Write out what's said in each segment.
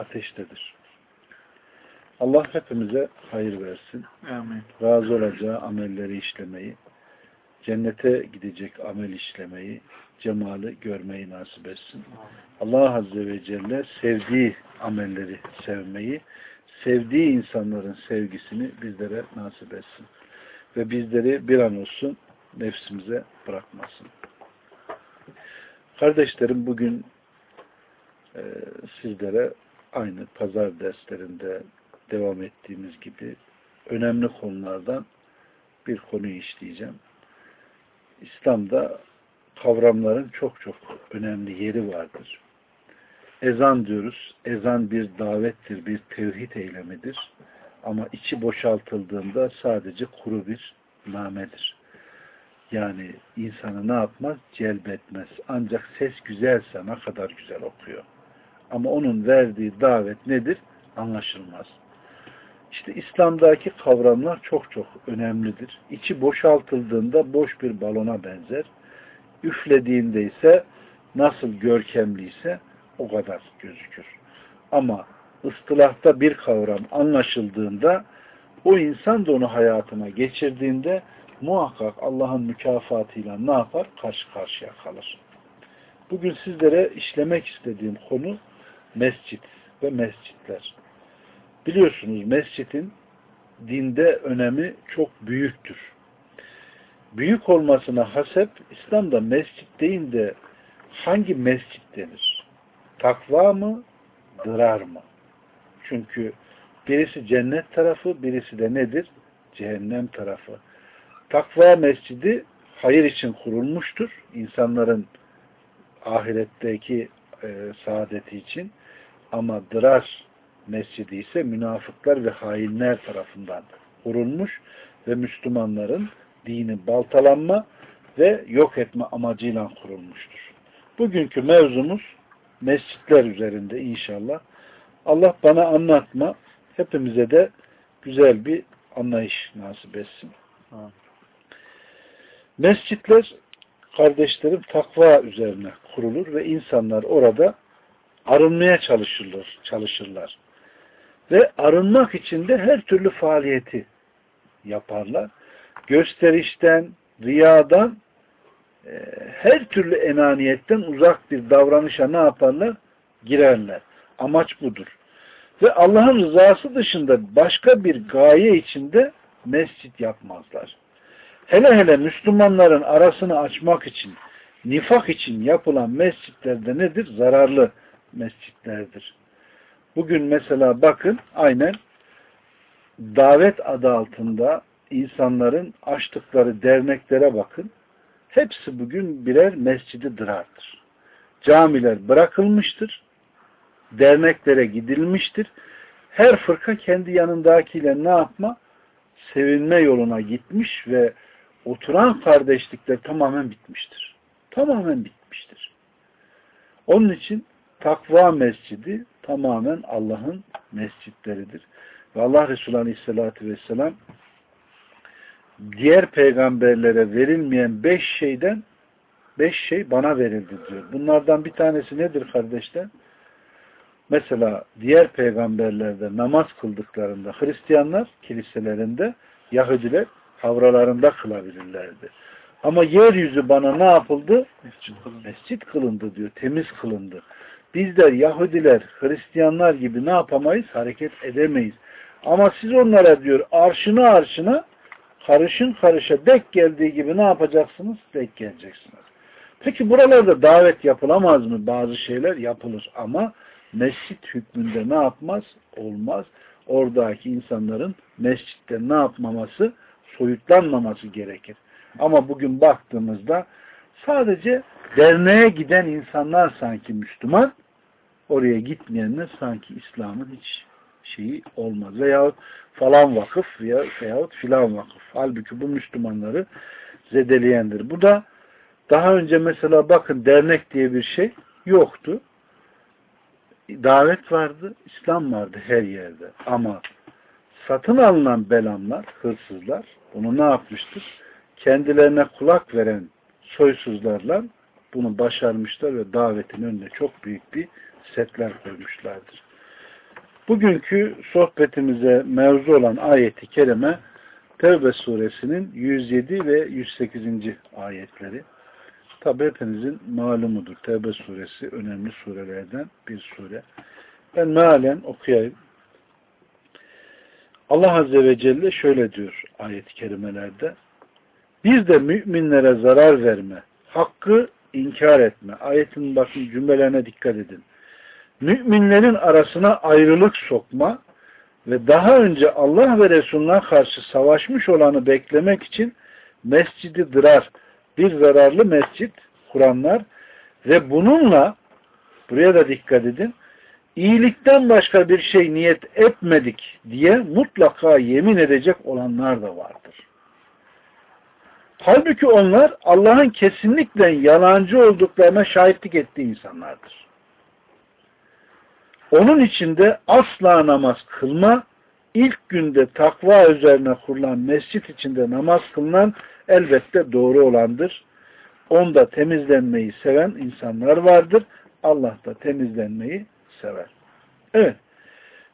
ateştedir. Allah hepimize hayır versin. Amin. Razı olacağı amelleri işlemeyi, cennete gidecek amel işlemeyi, cemali görmeyi nasip etsin. Allah Azze ve Celle sevdiği amelleri sevmeyi, sevdiği insanların sevgisini bizlere nasip etsin. Ve bizleri bir an olsun nefsimize bırakmasın. Kardeşlerim bugün e, sizlere aynı pazar derslerinde devam ettiğimiz gibi önemli konulardan bir konuyu işleyeceğim. İslam'da kavramların çok çok önemli yeri vardır. Ezan diyoruz. Ezan bir davettir, bir tevhid eylemidir. Ama içi boşaltıldığında sadece kuru bir namedir. Yani insanı ne yapmaz? Celbetmez. Ancak ses güzelse ne kadar güzel okuyor. Ama onun verdiği davet nedir? Anlaşılmaz. İşte İslam'daki kavramlar çok çok önemlidir. İçi boşaltıldığında boş bir balona benzer. Üflediğinde ise nasıl görkemliyse o kadar gözükür. Ama ıstılahta bir kavram anlaşıldığında o insan da onu hayatına geçirdiğinde muhakkak Allah'ın mükafatıyla ne yapar? Karşı karşıya kalır. Bugün sizlere işlemek istediğim konu mescit ve mescitler. Biliyorsunuz mescitin dinde önemi çok büyüktür. Büyük olmasına hasep İslam'da mescit değil de hangi mescit denir? Takva mı? Dırar mı? Çünkü birisi cennet tarafı, birisi de nedir? Cehennem tarafı. Takva mescidi hayır için kurulmuştur. İnsanların ahiretteki e, saadeti için. Ama dırar mescidi ise münafıklar ve hainler tarafından kurulmuş ve Müslümanların dini baltalanma ve yok etme amacıyla kurulmuştur. Bugünkü mevzumuz mescitler üzerinde inşallah. Allah bana anlatma, hepimize de güzel bir anlayış nasip etsin. Mescitler kardeşlerim takva üzerine kurulur ve insanlar orada arınmaya çalışırlar, çalışırlar. Ve arınmak için de her türlü faaliyeti yaparlar. Gösterişten, riyadan, e, her türlü enaniyetten uzak bir davranışa ne yaparlar? Girerler. Amaç budur. Ve Allah'ın rızası dışında başka bir gaye içinde mescit yapmazlar. Hele hele Müslümanların arasını açmak için, nifak için yapılan mescitlerde nedir? Zararlı mescitlerdir. Bugün mesela bakın aynen davet adı altında insanların açtıkları derneklere bakın. Hepsi bugün birer mescidi dırardır. Camiler bırakılmıştır. Derneklere gidilmiştir. Her fırka kendi yanındakiyle ne yapma? Sevinme yoluna gitmiş ve oturan kardeşlikler tamamen bitmiştir. Tamamen bitmiştir. Onun için takva mescidi tamamen Allah'ın mescitleridir. Ve Allah Resulü Aleyhisselatü Vesselam diğer peygamberlere verilmeyen beş şeyden beş şey bana verildi diyor. Bunlardan bir tanesi nedir kardeşler? Mesela diğer peygamberlerde namaz kıldıklarında Hristiyanlar kiliselerinde Yahudiler havralarında kılabilirlerdi. Ama yeryüzü bana ne yapıldı? Mescit kılındı. Mescit kılındı diyor. Temiz kılındı. Bizler Yahudiler, Hristiyanlar gibi ne yapamayız? Hareket edemeyiz. Ama siz onlara diyor arşını arşına karışın karışa dek geldiği gibi ne yapacaksınız? Dek geleceksiniz. Peki buralarda davet yapılamaz mı? Bazı şeyler yapılır ama mescit hükmünde ne yapmaz? Olmaz. Oradaki insanların mescitte ne yapmaması? Soyutlanmaması gerekir. Ama bugün baktığımızda sadece derneğe giden insanlar sanki Müslüman oraya gitmeyenler sanki İslam'ın hiç şeyi olmaz. Veyahut falan vakıf veya, veyahut filan vakıf. Halbuki bu Müslümanları zedeleyendir. Bu da daha önce mesela bakın dernek diye bir şey yoktu. Davet vardı, İslam vardı her yerde. Ama satın alınan belamlar, hırsızlar bunu ne yapmıştır? Kendilerine kulak veren soysuzlarla bunu başarmışlar ve davetin önüne çok büyük bir setler koymuşlardır. Bugünkü sohbetimize mevzu olan ayeti kerime Tevbe suresinin 107 ve 108. ayetleri. Tabi hepinizin malumudur. Tevbe suresi önemli surelerden bir sure. Ben mealen okuyayım. Allah Azze ve Celle şöyle diyor ayet-i kerimelerde. Bir de müminlere zarar verme, hakkı inkar etme. Ayetin bakın cümlelerine dikkat edin. Müminlerin arasına ayrılık sokma ve daha önce Allah ve Resulüne karşı savaşmış olanı beklemek için mescidi dırar, bir zararlı mescit kuranlar ve bununla buraya da dikkat edin iyilikten başka bir şey niyet etmedik diye mutlaka yemin edecek olanlar da vardır. Halbuki onlar Allah'ın kesinlikle yalancı olduklarına şahitlik ettiği insanlardır. Onun içinde asla namaz kılma, ilk günde takva üzerine kurulan mescit içinde namaz kılınan elbette doğru olandır. Onda temizlenmeyi seven insanlar vardır. Allah da temizlenmeyi sever. Evet.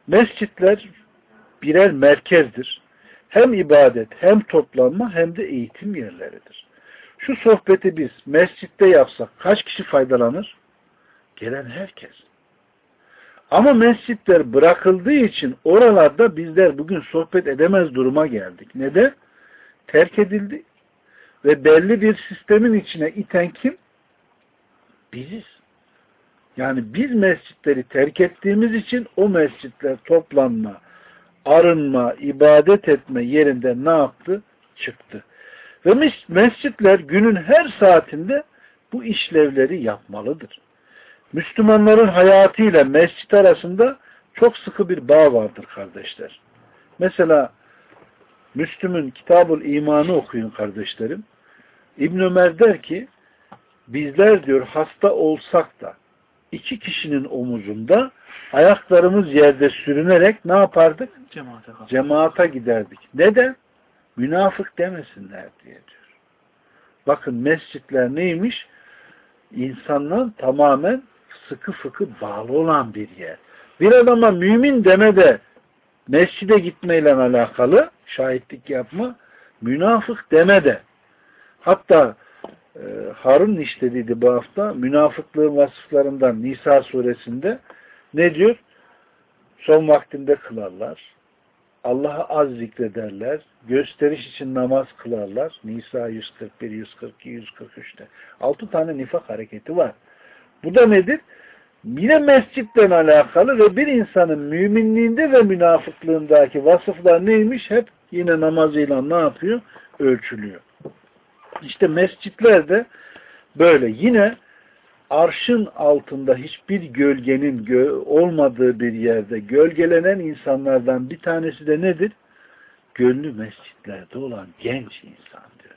Mescitler birer merkezdir. Hem ibadet, hem toplanma, hem de eğitim yerleridir. Şu sohbeti biz mescitte yapsak kaç kişi faydalanır? Gelen herkes. Ama mescitler bırakıldığı için oralarda bizler bugün sohbet edemez duruma geldik. Neden? Terk edildi. Ve belli bir sistemin içine iten kim? Biziz. Yani biz mescitleri terk ettiğimiz için o mescitler toplanma, arınma, ibadet etme yerinde ne yaptı? Çıktı. Ve mescitler günün her saatinde bu işlevleri yapmalıdır. Müslümanların hayatıyla mescit arasında çok sıkı bir bağ vardır kardeşler. Mesela Müslüm'ün Kitabul İman'ı okuyun kardeşlerim. İbn Ömer der ki bizler diyor hasta olsak da iki kişinin omuzunda ayaklarımız yerde sürünerek ne yapardık? Cemaate, Cemaata giderdik. Neden? Münafık demesinler diye diyor. Bakın mescitler neymiş? İnsanlar tamamen sıkı fıkı bağlı olan bir yer. Bir adama mümin deme de mescide gitmeyle alakalı şahitlik yapma, münafık deme de. Hatta e, Harun işlediydi bu hafta münafıklığın vasıflarından Nisa suresinde ne diyor? Son vaktinde kılarlar. Allah'ı az zikrederler. Gösteriş için namaz kılarlar. Nisa 141, 142, 143'te. Altı tane nifak hareketi var. Bu da nedir? Yine mescitten alakalı ve bir insanın müminliğinde ve münafıklığındaki vasıflar neymiş? Hep yine namazıyla ne yapıyor? Ölçülüyor. İşte mescitlerde böyle yine arşın altında hiçbir gölgenin gö olmadığı bir yerde gölgelenen insanlardan bir tanesi de nedir? Gönlü mescitlerde olan genç insan diyor.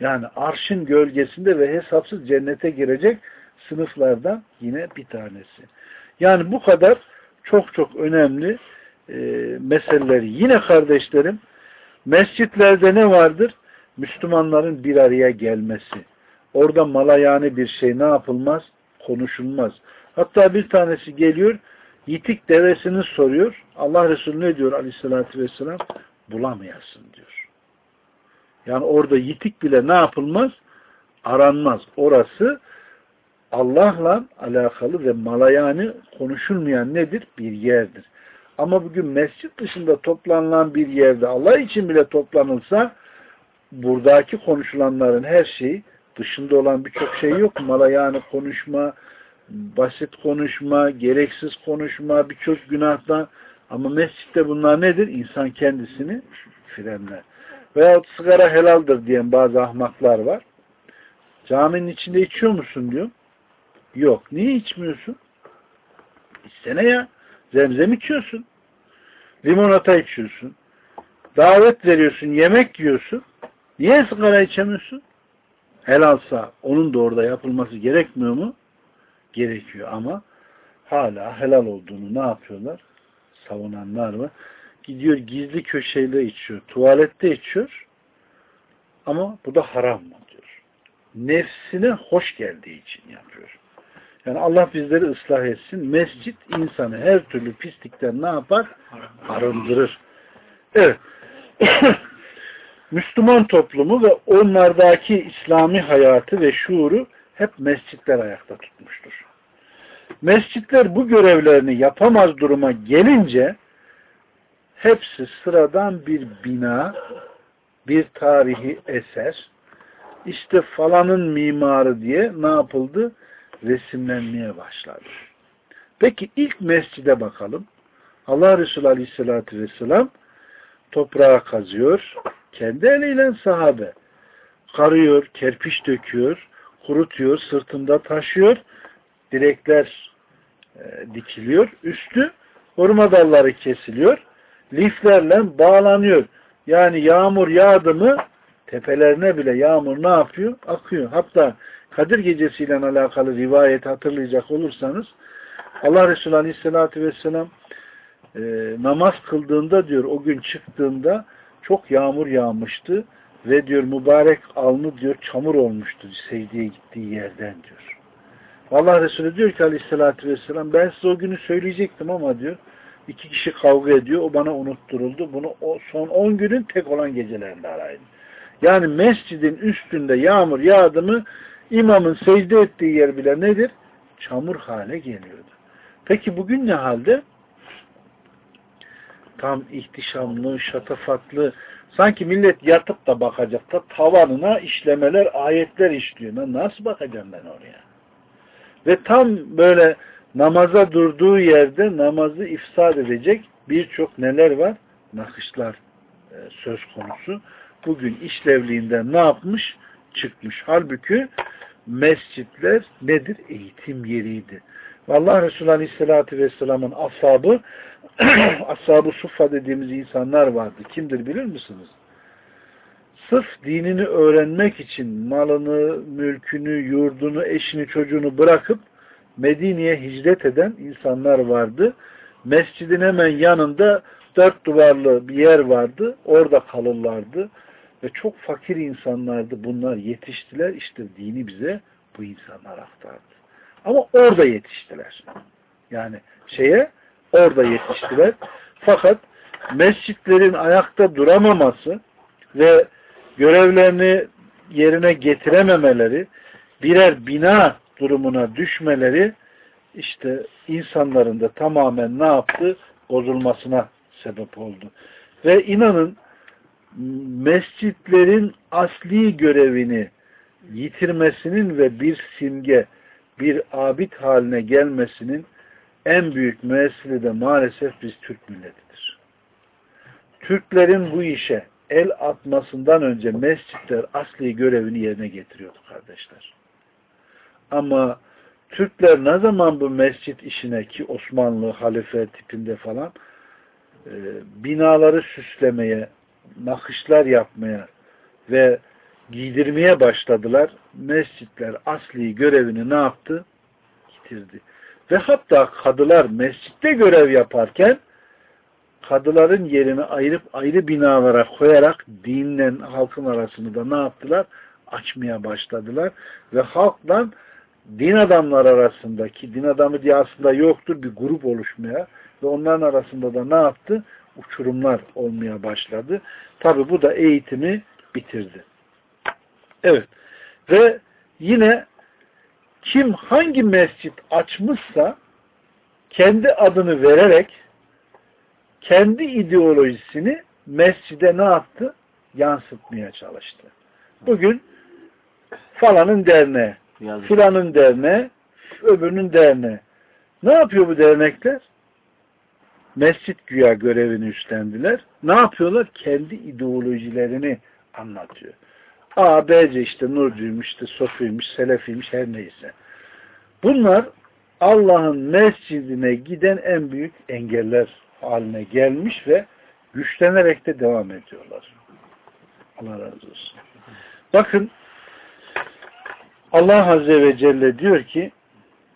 Yani arşın gölgesinde ve hesapsız cennete girecek sınıflardan yine bir tanesi. Yani bu kadar çok çok önemli e, meseleleri. Yine kardeşlerim mescitlerde ne vardır? Müslümanların bir araya gelmesi. Orada malayani bir şey ne yapılmaz? Konuşulmaz. Hatta bir tanesi geliyor, yitik devesini soruyor. Allah Resulü ne diyor aleyhissalatü vesselam? Bulamayasın diyor. Yani orada yitik bile ne yapılmaz? Aranmaz. Orası Allah'la alakalı ve malayani konuşulmayan nedir? Bir yerdir. Ama bugün mescit dışında toplanılan bir yerde Allah için bile toplanılsa buradaki konuşulanların her şeyi dışında olan birçok şey yok. Mala yani konuşma, basit konuşma, gereksiz konuşma, birçok günahtan ama mescitte bunlar nedir? İnsan kendisini frenler. Veyahut sigara helaldir diyen bazı ahmaklar var. Caminin içinde içiyor musun diyor. Yok. Niye içmiyorsun? İçsene ya. Zemzem içiyorsun. Limonata içiyorsun. Davet veriyorsun, yemek yiyorsun. Niye sigara içemiyorsun? Helalsa onun da orada yapılması gerekmiyor mu? Gerekiyor ama hala helal olduğunu ne yapıyorlar? Savunanlar var. Gidiyor gizli köşeyle içiyor. Tuvalette içiyor. Ama bu da haram mı diyor. Nefsine hoş geldiği için yapıyor. Yani Allah bizleri ıslah etsin. Mescit insanı her türlü pislikten ne yapar? Arındırır. Evet. Müslüman toplumu ve onlardaki İslami hayatı ve şuuru hep mescitler ayakta tutmuştur. Mescitler bu görevlerini yapamaz duruma gelince hepsi sıradan bir bina, bir tarihi eser, işte falanın mimarı diye ne yapıldı? Resimlenmeye başladı. Peki ilk mescide bakalım. Allah Resulü Aleyhisselatü Vesselam toprağa kazıyor. Kendi eliyle sahabe. Karıyor, kerpiç döküyor, kurutuyor, sırtında taşıyor. Direkler e, dikiliyor. Üstü hurma dalları kesiliyor. Liflerle bağlanıyor. Yani yağmur yağdı mı tepelerine bile yağmur ne yapıyor? Akıyor. Hatta Kadir gecesiyle alakalı rivayet hatırlayacak olursanız Allah Resulü Aleyhisselatü Vesselam e, namaz kıldığında diyor o gün çıktığında çok yağmur yağmıştı ve diyor mübarek alnı diyor çamur olmuştu secdeye gittiği yerden diyor. Allah Resulü diyor ki aleyhissalatü vesselam ben size o günü söyleyecektim ama diyor iki kişi kavga ediyor o bana unutturuldu. Bunu o son on günün tek olan gecelerinde arayın. Yani mescidin üstünde yağmur yağdı mı imamın secde ettiği yer bile nedir? Çamur hale geliyordu. Peki bugün ne halde? Tam ihtişamlı, şatafatlı. Sanki millet yatıp da bakacak da tavanına işlemeler, ayetler işliyor. Nasıl bakacağım ben oraya? Ve tam böyle namaza durduğu yerde namazı ifsad edecek birçok neler var? Nakışlar e, söz konusu. Bugün işlevliğinden ne yapmış? Çıkmış. Halbuki mescitler nedir? Eğitim yeriydi. Allah Resulü Aleyhisselatü Vesselam'ın ashabı ashab-ı suffa dediğimiz insanlar vardı. Kimdir bilir misiniz? Sırf dinini öğrenmek için malını, mülkünü, yurdunu, eşini, çocuğunu bırakıp Medine'ye hicret eden insanlar vardı. Mescidin hemen yanında dört duvarlı bir yer vardı. Orada kalırlardı. Ve çok fakir insanlardı. Bunlar yetiştiler. İşte dini bize bu insanlar aktardı. Ama orada yetiştiler. Yani şeye orada yetiştiler. Fakat mescitlerin ayakta duramaması ve görevlerini yerine getirememeleri, birer bina durumuna düşmeleri işte insanların da tamamen ne yaptı? Bozulmasına sebep oldu. Ve inanın mescitlerin asli görevini yitirmesinin ve bir simge, bir abid haline gelmesinin en büyük müessili de maalesef biz Türk milletidir. Türklerin bu işe el atmasından önce mescitler asli görevini yerine getiriyordu kardeşler. Ama Türkler ne zaman bu mescit işine ki Osmanlı halife tipinde falan e, binaları süslemeye, nakışlar yapmaya ve giydirmeye başladılar. Mescitler asli görevini ne yaptı? Yitirdi. Ve hatta kadılar mescitte görev yaparken kadıların yerini ayırıp ayrı binalara koyarak dinle halkın arasını da ne yaptılar? Açmaya başladılar. Ve halkla din adamlar arasındaki, din adamı diye aslında yoktur, bir grup oluşmaya ve onların arasında da ne yaptı? Uçurumlar olmaya başladı. Tabi bu da eğitimi bitirdi. Evet. Ve yine kim hangi mescit açmışsa kendi adını vererek kendi ideolojisini mescide ne yaptı? Yansıtmaya çalıştı. Bugün falanın derneği, filanın derneği, öbürünün derneği. Ne yapıyor bu dernekler? Mescit güya görevini üstlendiler. Ne yapıyorlar? Kendi ideolojilerini anlatıyor. A, B, C işte Nurcuymuş, işte Sofiymiş, Selefiymiş her neyse. Bunlar Allah'ın mescidine giden en büyük engeller haline gelmiş ve güçlenerek de devam ediyorlar. Allah razı olsun. Bakın Allah Azze ve Celle diyor ki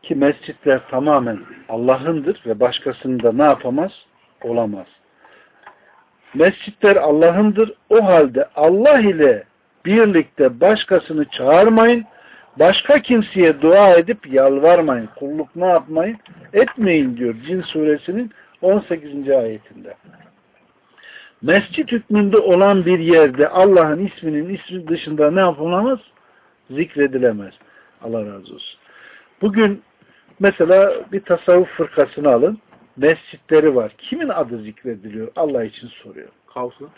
ki mescitler tamamen Allah'ındır ve başkasını da ne yapamaz? Olamaz. Mescitler Allah'ındır. O halde Allah ile birlikte başkasını çağırmayın. Başka kimseye dua edip yalvarmayın. Kulluk ne yapmayın? Etmeyin diyor Cin suresinin 18. ayetinde. Mescit hükmünde olan bir yerde Allah'ın isminin ismi dışında ne yapılamaz? Zikredilemez. Allah razı olsun. Bugün mesela bir tasavvuf fırkasını alın. Mescitleri var. Kimin adı zikrediliyor? Allah için soruyor. Kavsun.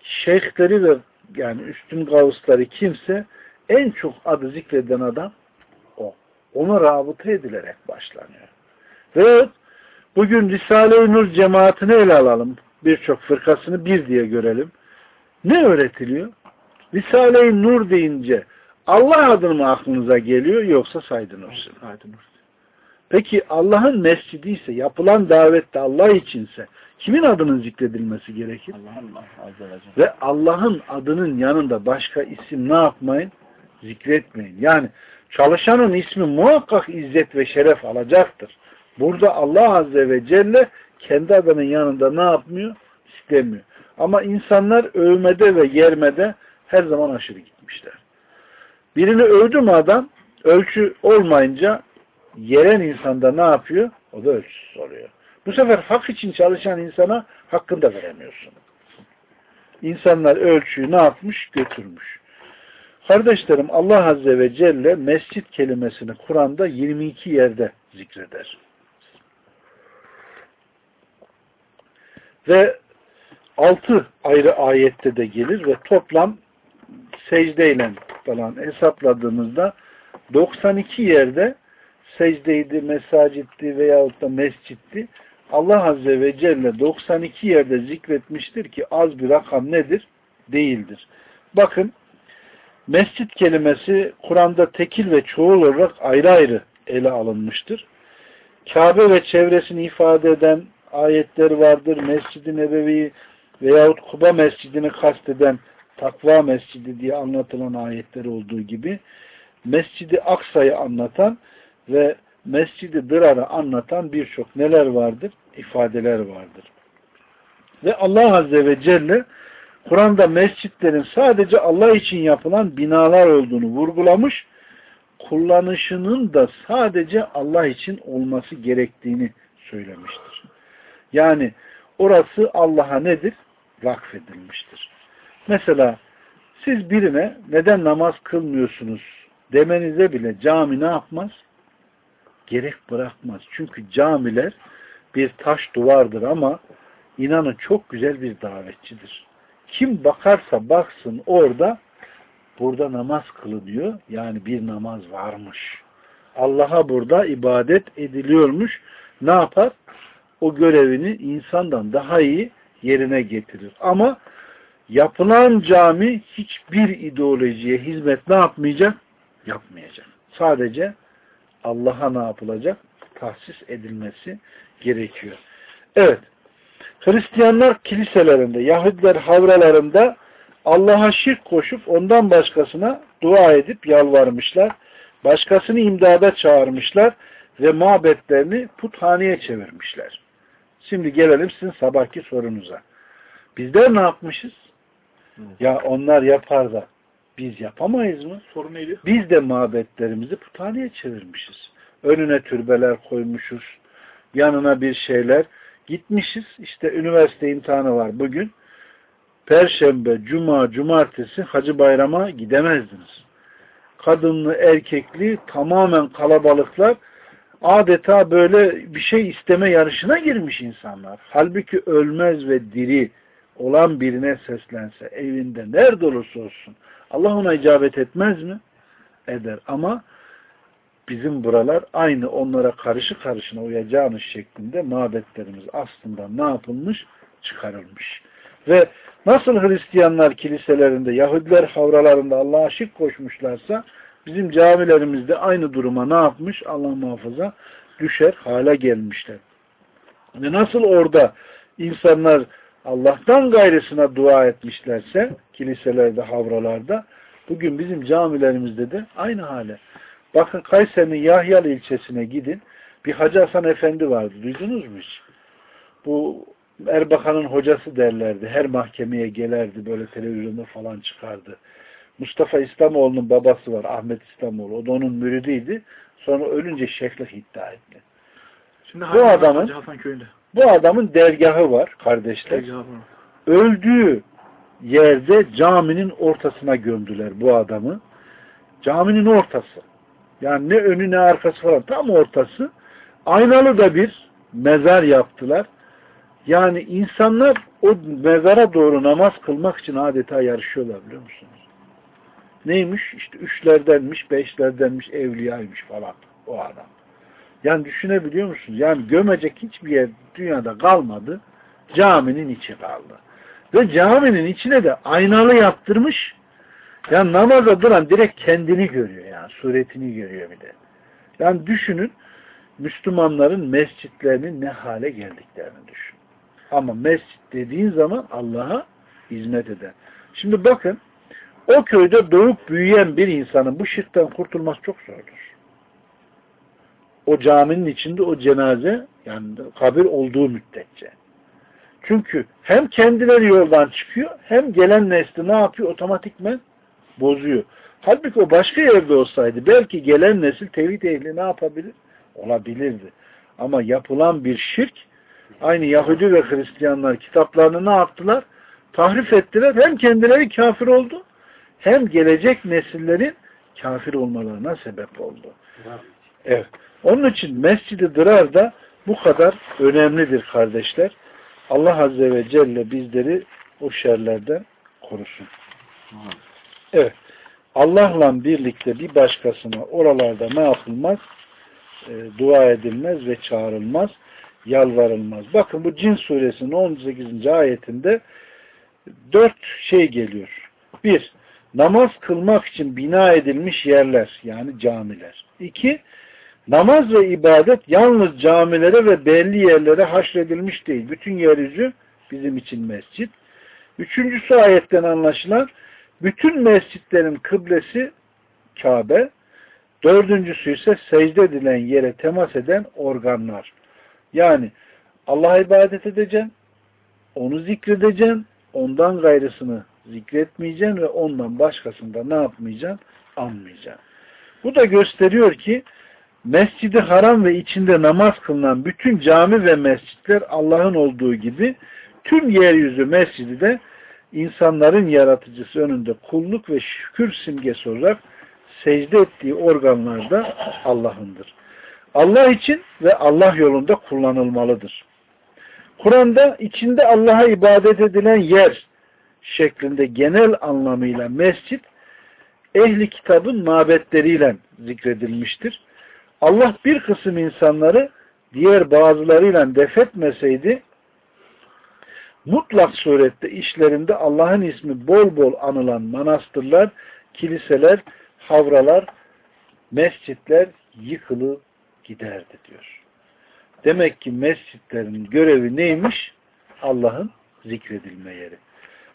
Şeyhleri ve yani üstün gavusları kimse en çok adı zikreden adam o. Ona rabıta edilerek başlanıyor. Ve bugün Risale-i Nur cemaatini ele alalım. Birçok fırkasını bir diye görelim. Ne öğretiliyor? Risale-i Nur deyince Allah adını mı aklınıza geliyor yoksa Said Nursi mi? Said Nursi. Peki Allah'ın mescidi ise yapılan davette Allah içinse kimin adının zikredilmesi gerekir? Allah Allah azze ve celle. Ve Allah'ın adının yanında başka isim ne yapmayın? Zikretmeyin. Yani çalışanın ismi muhakkak izzet ve şeref alacaktır. Burada Allah Azze ve Celle kendi adının yanında ne yapmıyor? İstemiyor. Ama insanlar övmede ve yermede her zaman aşırı gitmişler. Birini övdü mü adam ölçü olmayınca yeren insanda ne yapıyor? O da ölçüsüz oluyor. Bu sefer hak için çalışan insana hakkını da veremiyorsun. İnsanlar ölçüyü ne yapmış? Götürmüş. Kardeşlerim Allah Azze ve Celle mescit kelimesini Kur'an'da 22 yerde zikreder. Ve 6 ayrı ayette de gelir ve toplam secdeyle falan hesapladığımızda 92 yerde secdeydi, mesacitti veyahut da mescitti. Allah Azze ve Celle 92 yerde zikretmiştir ki az bir rakam nedir? Değildir. Bakın mescit kelimesi Kur'an'da tekil ve çoğul olarak ayrı ayrı ele alınmıştır. Kabe ve çevresini ifade eden ayetler vardır. Mescid-i Nebevi veyahut Kuba Mescidini kasteden Takva Mescidi diye anlatılan ayetler olduğu gibi Mescidi Aksa'yı anlatan ve Mescidi Dırar'ı anlatan birçok neler vardır? ifadeler vardır. Ve Allah Azze ve Celle Kur'an'da mescitlerin sadece Allah için yapılan binalar olduğunu vurgulamış, kullanışının da sadece Allah için olması gerektiğini söylemiştir. Yani orası Allah'a nedir? Vakfedilmiştir. Mesela siz birine neden namaz kılmıyorsunuz demenize bile cami ne yapmaz? Gerek bırakmaz. Çünkü camiler bir taş duvardır ama inanın çok güzel bir davetçidir. Kim bakarsa baksın orada burada namaz kılınıyor. Yani bir namaz varmış. Allah'a burada ibadet ediliyormuş. Ne yapar? O görevini insandan daha iyi yerine getirir. Ama yapılan cami hiçbir ideolojiye hizmet ne yapmayacak? Yapmayacak. Sadece Allah'a ne yapılacak? Tahsis edilmesi gerekiyor. Evet. Hristiyanlar kiliselerinde, Yahudiler havralarında Allah'a şirk koşup ondan başkasına dua edip yalvarmışlar. Başkasını imdada çağırmışlar ve mabetlerini puthaneye çevirmişler. Şimdi gelelim sizin sabahki sorunuza. Bizler ne yapmışız? Ya onlar yapar da biz yapamayız mı? Sorun neydi? Biz de mabetlerimizi puthaneye çevirmişiz. Önüne türbeler koymuşuz. Yanına bir şeyler. Gitmişiz. İşte üniversite imtihanı var bugün. Perşembe, cuma, cumartesi Hacı Bayram'a gidemezdiniz. Kadınlı, erkekli tamamen kalabalıklar adeta böyle bir şey isteme yarışına girmiş insanlar. Halbuki ölmez ve diri olan birine seslense evinde nerede olursa olsun Allah ona icabet etmez mi? Eder. Ama bizim buralar aynı onlara karışı karışına uyacağınız şeklinde mabetlerimiz aslında ne yapılmış? Çıkarılmış. Ve nasıl Hristiyanlar kiliselerinde, Yahudiler havralarında Allah'a şirk koşmuşlarsa bizim camilerimizde aynı duruma ne yapmış? Allah muhafaza düşer hale gelmişler. Ve nasıl orada insanlar Allah'tan gayrısına dua etmişlerse kiliselerde, havralarda bugün bizim camilerimizde de aynı hale. Bakın Kayseri'nin Yahyalı ilçesine gidin. Bir Hacı Hasan Efendi vardı. Duydunuz mu hiç? Bu Erbakan'ın hocası derlerdi. Her mahkemeye gelerdi. Böyle televizyonda falan çıkardı. Mustafa İslamoğlu'nun babası var. Ahmet İslamoğlu. O da onun müridiydi. Sonra ölünce şeyhlik iddia etti. Şimdi bu adamın Hasan köyünde. Bu adamın dergahı var kardeşler. Öldüğü yerde caminin ortasına gömdüler bu adamı. Caminin ortası. Yani ne önü ne arkası falan tam ortası. Aynalı da bir mezar yaptılar. Yani insanlar o mezara doğru namaz kılmak için adeta yarışıyorlar biliyor musunuz? Neymiş? İşte üçlerdenmiş, beşlerdenmiş, evliyaymış falan o adam. Yani düşünebiliyor musunuz? Yani gömecek hiçbir yer dünyada kalmadı. Caminin içi kaldı. Ve caminin içine de aynalı yaptırmış. Yani namaza duran direkt kendini görüyor yani. Suretini görüyor bir de. Yani düşünün Müslümanların mescitlerinin ne hale geldiklerini düşün. Ama mescit dediğin zaman Allah'a hizmet eder. Şimdi bakın o köyde doğup büyüyen bir insanın bu şirkten kurtulması çok zordur. O caminin içinde o cenaze yani kabir olduğu müddetçe. Çünkü hem kendileri yoldan çıkıyor hem gelen nesli ne yapıyor? Otomatikmen bozuyor. Halbuki o başka yerde olsaydı belki gelen nesil tevhid ehli ne yapabilir? Olabilirdi. Ama yapılan bir şirk aynı Yahudi ve Hristiyanlar kitaplarını ne yaptılar? Tahrif ettiler. Hem kendileri kafir oldu hem gelecek nesillerin kafir olmalarına sebep oldu. Evet. Onun için Mescid-i Dırar da bu kadar önemlidir kardeşler. Allah Azze ve Celle bizleri o şerlerden korusun. Evet. Allah'la birlikte bir başkasına oralarda ne yapılmaz? E, dua edilmez ve çağrılmaz, yalvarılmaz. Bakın bu Cin suresinin 18. ayetinde dört şey geliyor. Bir, namaz kılmak için bina edilmiş yerler yani camiler. İki, namaz ve ibadet yalnız camilere ve belli yerlere haşredilmiş değil. Bütün yeryüzü bizim için mescit. Üçüncüsü ayetten anlaşılan bütün mescitlerin kıblesi Kabe. Dördüncüsü ise secde edilen yere temas eden organlar. Yani Allah'a ibadet edeceksin, onu zikredeceksin, ondan gayrısını zikretmeyeceksin ve ondan başkasını da ne yapmayacaksın? Anmayacaksın. Bu da gösteriyor ki Mescidi Haram ve içinde namaz kılınan bütün cami ve mescitler Allah'ın olduğu gibi tüm yeryüzü mescidi de insanların yaratıcısı önünde kulluk ve şükür simgesi olarak secde ettiği organlar da Allah'ındır. Allah için ve Allah yolunda kullanılmalıdır. Kur'an'da içinde Allah'a ibadet edilen yer şeklinde genel anlamıyla mescit ehli kitabın mabetleriyle zikredilmiştir. Allah bir kısım insanları diğer bazılarıyla defetmeseydi mutlak surette işlerinde Allah'ın ismi bol bol anılan manastırlar, kiliseler, havralar, mescitler yıkılıp giderdi diyor. Demek ki mescitlerin görevi neymiş? Allah'ın zikredilme yeri.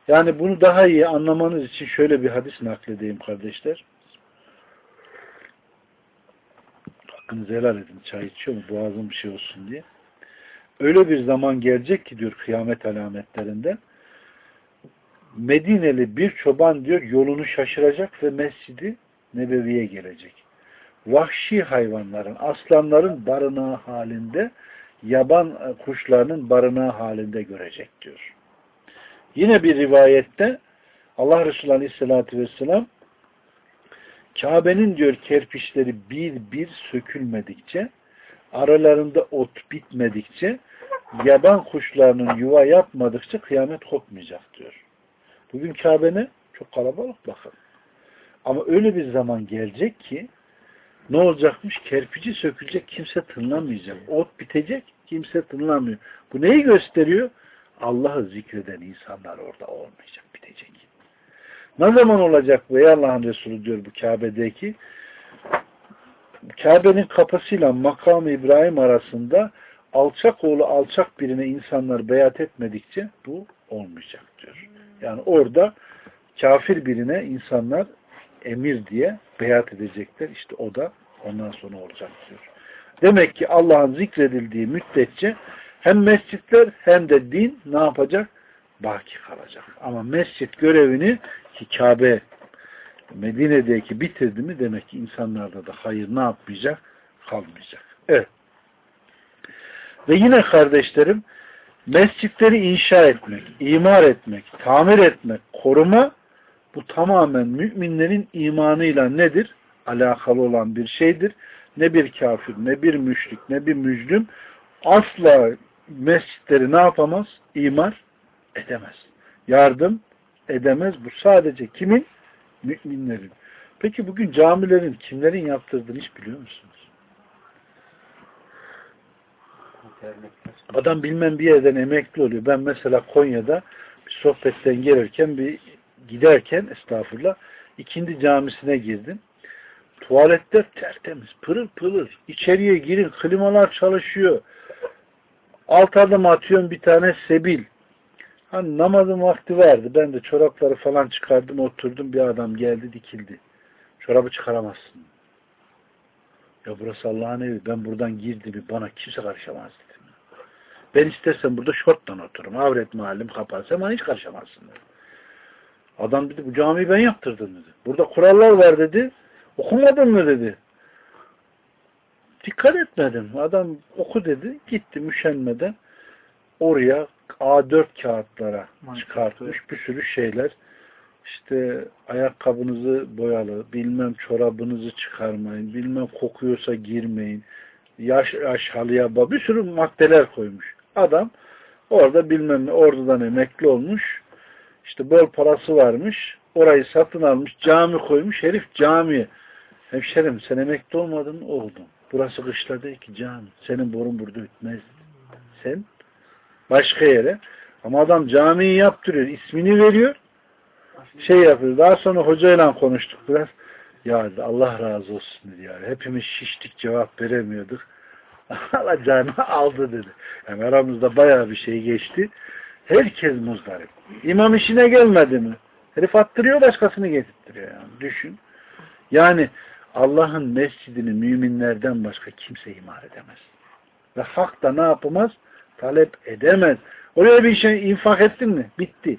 Yani bunu daha iyi anlamanız için şöyle bir hadis nakledeyim kardeşler. Hakkınızı helal edin. Çay içiyor mu? Boğazım bir şey olsun diye. Öyle bir zaman gelecek ki diyor kıyamet alametlerinde Medineli bir çoban diyor yolunu şaşıracak ve mescidi Nebevi'ye gelecek. Vahşi hayvanların, aslanların barınağı halinde, yaban kuşlarının barınağı halinde görecek diyor. Yine bir rivayette Allah Resulü Aleyhisselatü Vesselam Kabe'nin diyor kerpiçleri bir bir sökülmedikçe aralarında ot bitmedikçe yaban kuşlarının yuva yapmadıkça kıyamet kopmayacak diyor. Bugün Kabe ne? Çok kalabalık bakın. Ama öyle bir zaman gelecek ki ne olacakmış? Kerpici sökülecek kimse tınlamayacak. Ot bitecek kimse tınlamıyor. Bu neyi gösteriyor? Allah'ı zikreden insanlar orada olmayacak, bitecek. Ne zaman olacak bu ey Allah'ın Resulü diyor bu Kabe'deki? Kabe'nin kapısıyla makam İbrahim arasında alçak oğlu alçak birine insanlar beyat etmedikçe bu olmayacak diyor. Yani orada kafir birine insanlar emir diye beyat edecekler. İşte o da ondan sonra olacak diyor. Demek ki Allah'ın zikredildiği müddetçe hem mescitler hem de din ne yapacak? Baki kalacak. Ama mescit görevini ki Kabe Medine'deki bitirdi mi demek ki insanlarda da hayır ne yapmayacak? Kalmayacak. Evet. Ve yine kardeşlerim mescitleri inşa etmek, imar etmek, tamir etmek, koruma bu tamamen müminlerin imanıyla nedir? Alakalı olan bir şeydir. Ne bir kafir, ne bir müşrik, ne bir mücrim asla mescitleri ne yapamaz? İmar edemez. Yardım edemez. Bu sadece kimin? Müminlerin. Peki bugün camilerin kimlerin yaptırdığını hiç biliyor musunuz? Adam bilmem bir yerden emekli oluyor. Ben mesela Konya'da bir sohbetten gelirken bir giderken estağfurullah ikindi camisine girdim. Tuvaletler tertemiz, pırıl pırıl. İçeriye girin, klimalar çalışıyor. Alt adım atıyorum bir tane sebil. Hani namazın vakti vardı. Ben de çorapları falan çıkardım, oturdum. Bir adam geldi, dikildi. Çorabı çıkaramazsın. Ya burası Allah'ın evi. Ben buradan girdim. Bana kimse karışamaz dedim. Ben istersen burada şorttan otururum. Avret mahallim kapansa bana hiç karışamazsın dedi. Adam dedi bu camiyi ben yaptırdım dedi. Burada kurallar var dedi. Okumadın mı dedi. Dikkat etmedim. Adam oku dedi. Gitti müşenmeden oraya A4 kağıtlara çıkartmış bir sürü şeyler. İşte ayakkabınızı boyalı, bilmem çorabınızı çıkarmayın, bilmem kokuyorsa girmeyin, yaş yaş halıya bir sürü maddeler koymuş. Adam orada bilmem ne ordudan emekli olmuş, işte bol parası varmış, orayı satın almış, cami koymuş, herif cami. Hemşerim sen emekli olmadın mı? Oldum. Burası kışla değil ki cami. Senin borun burada ütmez. Sen başka yere. Ama adam camiyi yaptırıyor. ismini veriyor. Şey yapıyor. Daha sonra hocayla konuştuk biraz. Ya Allah razı olsun dedi yani. Hepimiz şiştik cevap veremiyorduk. Allah canı aldı dedi. Yani aramızda bayağı bir şey geçti. Herkes muzdarip. İmam işine gelmedi mi? Herif attırıyor başkasını getirtiyor yani. Düşün. Yani Allah'ın mescidini müminlerden başka kimse imar edemez. Ve hak da ne yapamaz? Talep edemez. Oraya bir şey infak ettin mi? Bitti.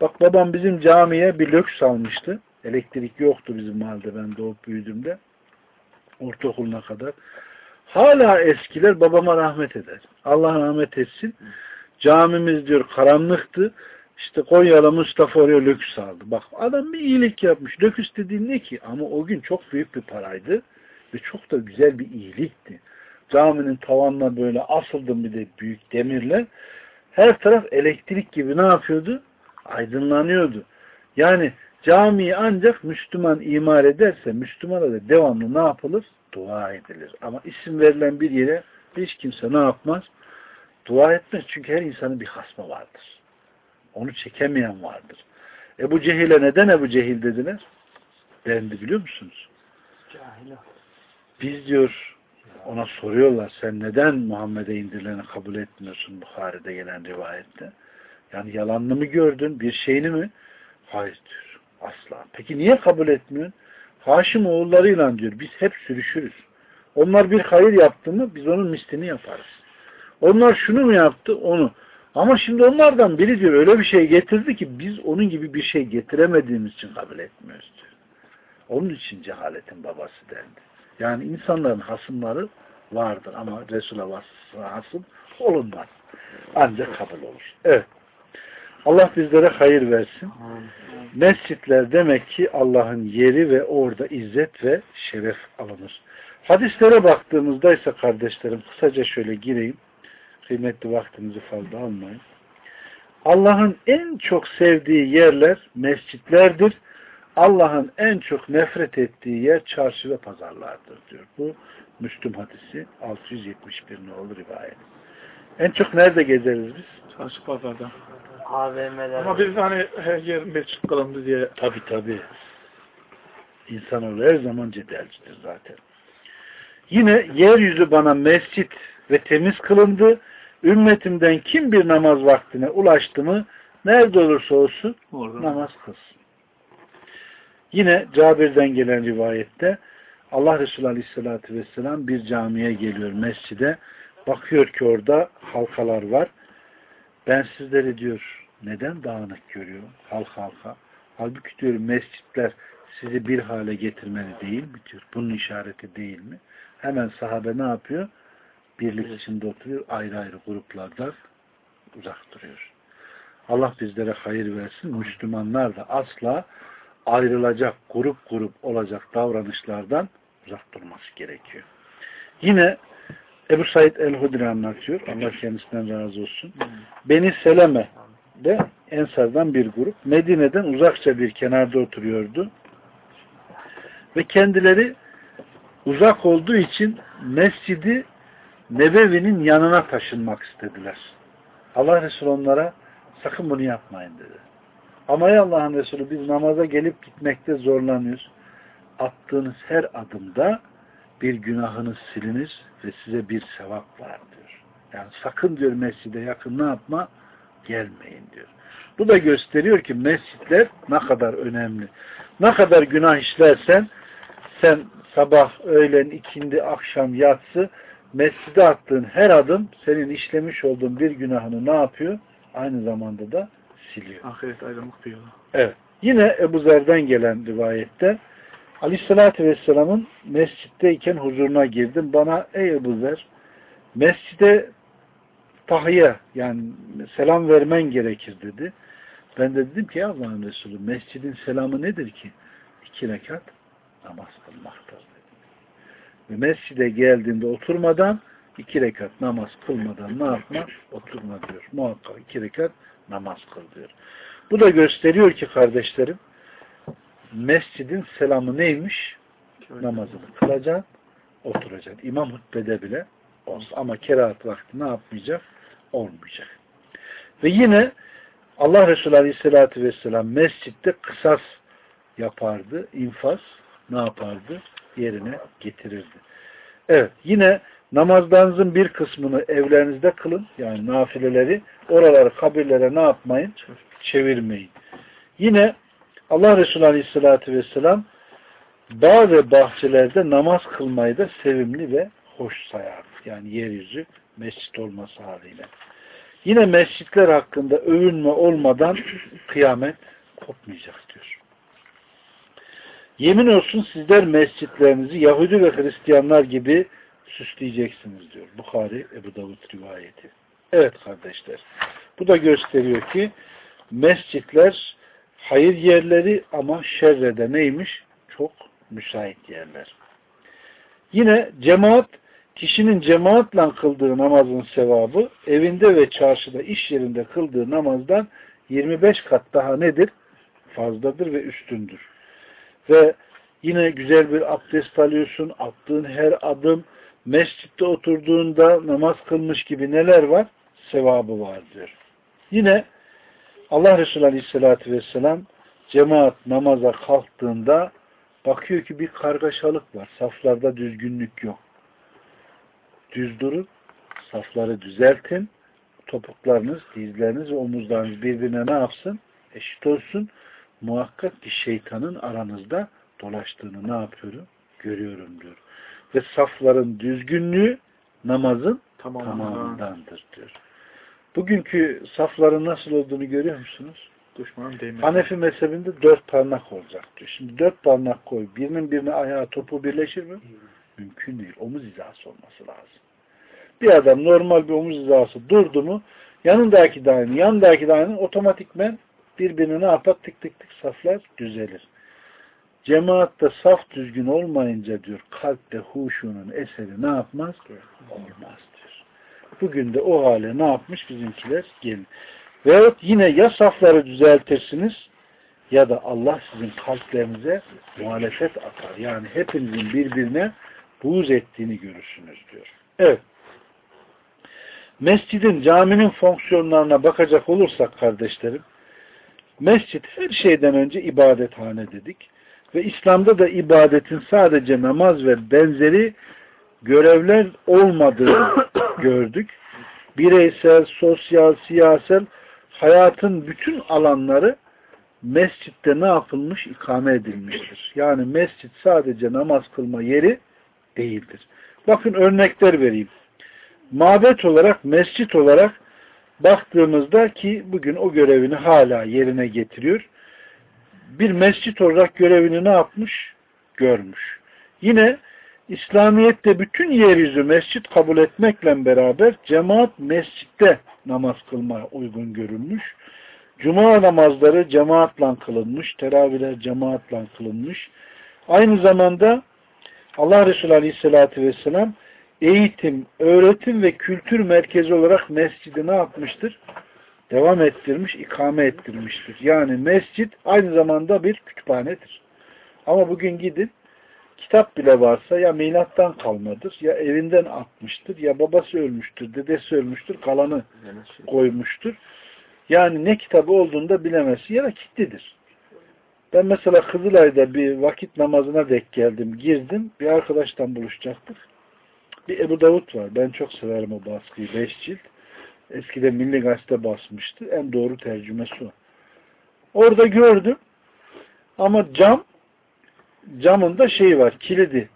Bak babam bizim camiye bir löks almıştı. Elektrik yoktu bizim mahallede ben doğup büyüdüğümde. Ortaokuluna kadar. Hala eskiler babama rahmet eder. Allah rahmet etsin. Camimiz diyor karanlıktı. İşte Konyalı Mustafa oraya löküs aldı. Bak adam bir iyilik yapmış. Löküs dediğin ne ki? Ama o gün çok büyük bir paraydı. Ve çok da güzel bir iyilikti. Caminin tavanına böyle asıldım bir de büyük demirle. Her taraf elektrik gibi ne yapıyordu? Aydınlanıyordu. Yani camiyi ancak Müslüman imar ederse Müslümana da devamlı ne yapılır? Dua edilir. Ama isim verilen bir yere hiç kimse ne yapmaz? Dua etmez. Çünkü her insanın bir hasmı vardır. Onu çekemeyen vardır. Ebu Cehil'e neden Ebu Cehil dediler? Dendi biliyor musunuz? Cahil. Biz diyor ona soruyorlar sen neden Muhammed'e indirileni kabul etmiyorsun Bukhari'de gelen rivayette? Yani yalanını mı gördün? Bir şeyini mi? Hayır diyor. Asla. Peki niye kabul etmiyorsun? Haşim oğullarıyla diyor biz hep sürüşürüz. Onlar bir hayır yaptı mı biz onun mislini yaparız. Onlar şunu mu yaptı? Onu. Ama şimdi onlardan biri diyor öyle bir şey getirdi ki biz onun gibi bir şey getiremediğimiz için kabul etmiyoruz diyor. Onun için cehaletin babası dendi. Yani insanların hasımları vardır ama vasıfına hasım olunmaz. Ancak kabul olur. Evet. Allah bizlere hayır versin. Mescitler demek ki Allah'ın yeri ve orada izzet ve şeref alınır. Hadislere baktığımızda ise kardeşlerim kısaca şöyle gireyim kıymetli vaktinizi fazla almayın. Allah'ın en çok sevdiği yerler mescitlerdir. Allah'ın en çok nefret ettiği yer çarşı ve pazarlardır diyor. Bu Müslüm hadisi 671 ne olur rivayet. En çok nerede gezeriz biz? Çarşı pazarda. AVM'ler. Ama biz hani her yer mescit kılındı diye. Tabi tabi. İnsanoğlu her zaman cedelcidir zaten. Yine yeryüzü bana mescit ve temiz kılındı. Ümmetimden kim bir namaz vaktine ulaştı mı nerede olursa olsun Orada. namaz kılsın. Yine Cabir'den gelen rivayette Allah Resulü Aleyhisselatü Vesselam bir camiye geliyor mescide. Bakıyor ki orada halkalar var. Ben sizleri diyor neden dağınık görüyorum halka halka. Halbuki diyor mescitler sizi bir hale getirmeli değil mi diyor. Bunun işareti değil mi? Hemen sahabe ne yapıyor? Birlik içinde oturuyor. Ayrı ayrı gruplardan uzak duruyor. Allah bizlere hayır versin. Müslümanlar da asla ayrılacak, grup grup olacak davranışlardan uzak durması gerekiyor. Yine Ebu Said el-Hudri anlatıyor. Allah kendisinden razı olsun. Beni Seleme de Ensar'dan bir grup Medine'den uzakça bir kenarda oturuyordu. Ve kendileri uzak olduğu için mescidi Nebevi'nin yanına taşınmak istediler. Allah Resulü onlara sakın bunu yapmayın dedi. Ama ya Allah'ın Resulü biz namaza gelip gitmekte zorlanıyoruz. Attığınız her adımda bir günahınız silinir ve size bir sevap var diyor. Yani sakın diyor mescide yakın ne yapma? Gelmeyin diyor. Bu da gösteriyor ki mescitler ne kadar önemli. Ne kadar günah işlersen sen sabah, öğlen, ikindi, akşam, yatsı mescide attığın her adım senin işlemiş olduğun bir günahını ne yapıyor? Aynı zamanda da siliyor. Ahiret ayrılmak diyorlar. Evet. Yine Ebu Zer'den gelen rivayette Aleyhisselatü Vesselam'ın mescitteyken huzuruna girdim. Bana ey Ebu Zer mescide tahiyye yani selam vermen gerekir dedi. Ben de dedim ki Allah'ın Resulü mescidin selamı nedir ki? İki rekat namaz kılmaktır dedim. Ve mescide geldiğinde oturmadan iki rekat namaz kılmadan ne yapma? Oturma diyor. Muhakkak iki rekat namaz kıl diyor. Bu da gösteriyor ki kardeşlerim mescidin selamı neymiş? Namazını kılacaksın, oturacaksın. İmam hutbede bile olsa. Ama kerahat vakti ne yapmayacak? Olmayacak. Ve yine Allah Resulü Aleyhisselatü Vesselam mescitte kısas yapardı. infaz ne yapardı? Yerine getirirdi. Evet. Yine namazlarınızın bir kısmını evlerinizde kılın. Yani nafileleri. Oraları kabirlere ne yapmayın? Çevirmeyin. Yine Allah Resulü Aleyhisselatü Vesselam dağ ve bahçelerde namaz kılmayı da sevimli ve hoş sayardı. Yani yeryüzü mescit olması haliyle. Yine mescitler hakkında övünme olmadan kıyamet kopmayacak diyor. Yemin olsun sizler mescitlerinizi Yahudi ve Hristiyanlar gibi süsleyeceksiniz diyor. Bukhari Ebu Davud rivayeti. Evet kardeşler. Bu da gösteriyor ki mescitler hayır yerleri ama şerrede neymiş? Çok müsait yerler. Yine cemaat kişinin cemaatle kıldığı namazın sevabı evinde ve çarşıda iş yerinde kıldığı namazdan 25 kat daha nedir? Fazladır ve üstündür. Ve yine güzel bir abdest alıyorsun. Attığın her adım mescitte oturduğunda namaz kılmış gibi neler var? Sevabı var diyor. Yine Allah Resulü Aleyhisselatü Vesselam cemaat namaza kalktığında bakıyor ki bir kargaşalık var. Saflarda düzgünlük yok. Düz durun, safları düzeltin, topuklarınız, dizleriniz omuzlarınız birbirine ne yapsın? Eşit olsun. Muhakkak ki şeytanın aranızda dolaştığını ne yapıyorum? Görüyorum diyor. Ve safların düzgünlüğü namazın Tamam. tamamındandır diyor. Bugünkü safların nasıl olduğunu görüyor musunuz? Düşman değmez. Hanefi mezhebinde dört parmak olacak diyor. Şimdi dört parmak koy. Birinin birine ayağı topu birleşir mi? Mümkün değil. Omuz hizası olması lazım. Bir adam normal bir omuz hizası durdu mu yanındaki de aynı, yanındaki de aynı otomatikmen birbirine ne yapar? Tık tık tık saflar düzelir. Cemaatte saf düzgün olmayınca diyor kalpte huşunun eseri ne yapmaz? Olmaz diyor. Bugün de o hale ne yapmış bizimkiler? Gelin. Veyahut yine ya safları düzeltirsiniz ya da Allah sizin kalplerinize muhalefet atar. Yani hepinizin birbirine buğz ettiğini görürsünüz diyor. Evet. Mescidin, caminin fonksiyonlarına bakacak olursak kardeşlerim, mescit her şeyden önce ibadethane dedik. Ve İslam'da da ibadetin sadece namaz ve benzeri görevler olmadığını gördük. Bireysel, sosyal, siyasal hayatın bütün alanları mescitte ne yapılmış? ikame edilmiştir. Yani mescit sadece namaz kılma yeri değildir. Bakın örnekler vereyim. Mabet olarak, mescit olarak baktığımızda ki bugün o görevini hala yerine getiriyor. Bir mescit olarak görevini ne yapmış? Görmüş. Yine İslamiyet'te bütün yeryüzü mescit kabul etmekle beraber cemaat mescitte namaz kılmaya uygun görülmüş. Cuma namazları cemaatle kılınmış, teravihler cemaatle kılınmış. Aynı zamanda Allah Resulü Aleyhisselatü Vesselam eğitim, öğretim ve kültür merkezi olarak mescidi ne yapmıştır? Devam ettirmiş, ikame ettirmiştir. Yani mescit aynı zamanda bir kütüphanedir. Ama bugün gidin, kitap bile varsa ya milattan kalmadır, ya evinden atmıştır, ya babası ölmüştür, dedesi ölmüştür, kalanı koymuştur. Yani ne kitabı olduğunu da bilemezsin ya da kilitlidir. Ben mesela Kızılay'da bir vakit namazına denk geldim, girdim, bir arkadaştan buluşacaktık. Bir Ebu Davud var. Ben çok severim o baskıyı. Beş cilt. Eskiden Milli Gazete basmıştı. En doğru tercümesi o. Orada gördüm. Ama cam camında şey var. Kilidi.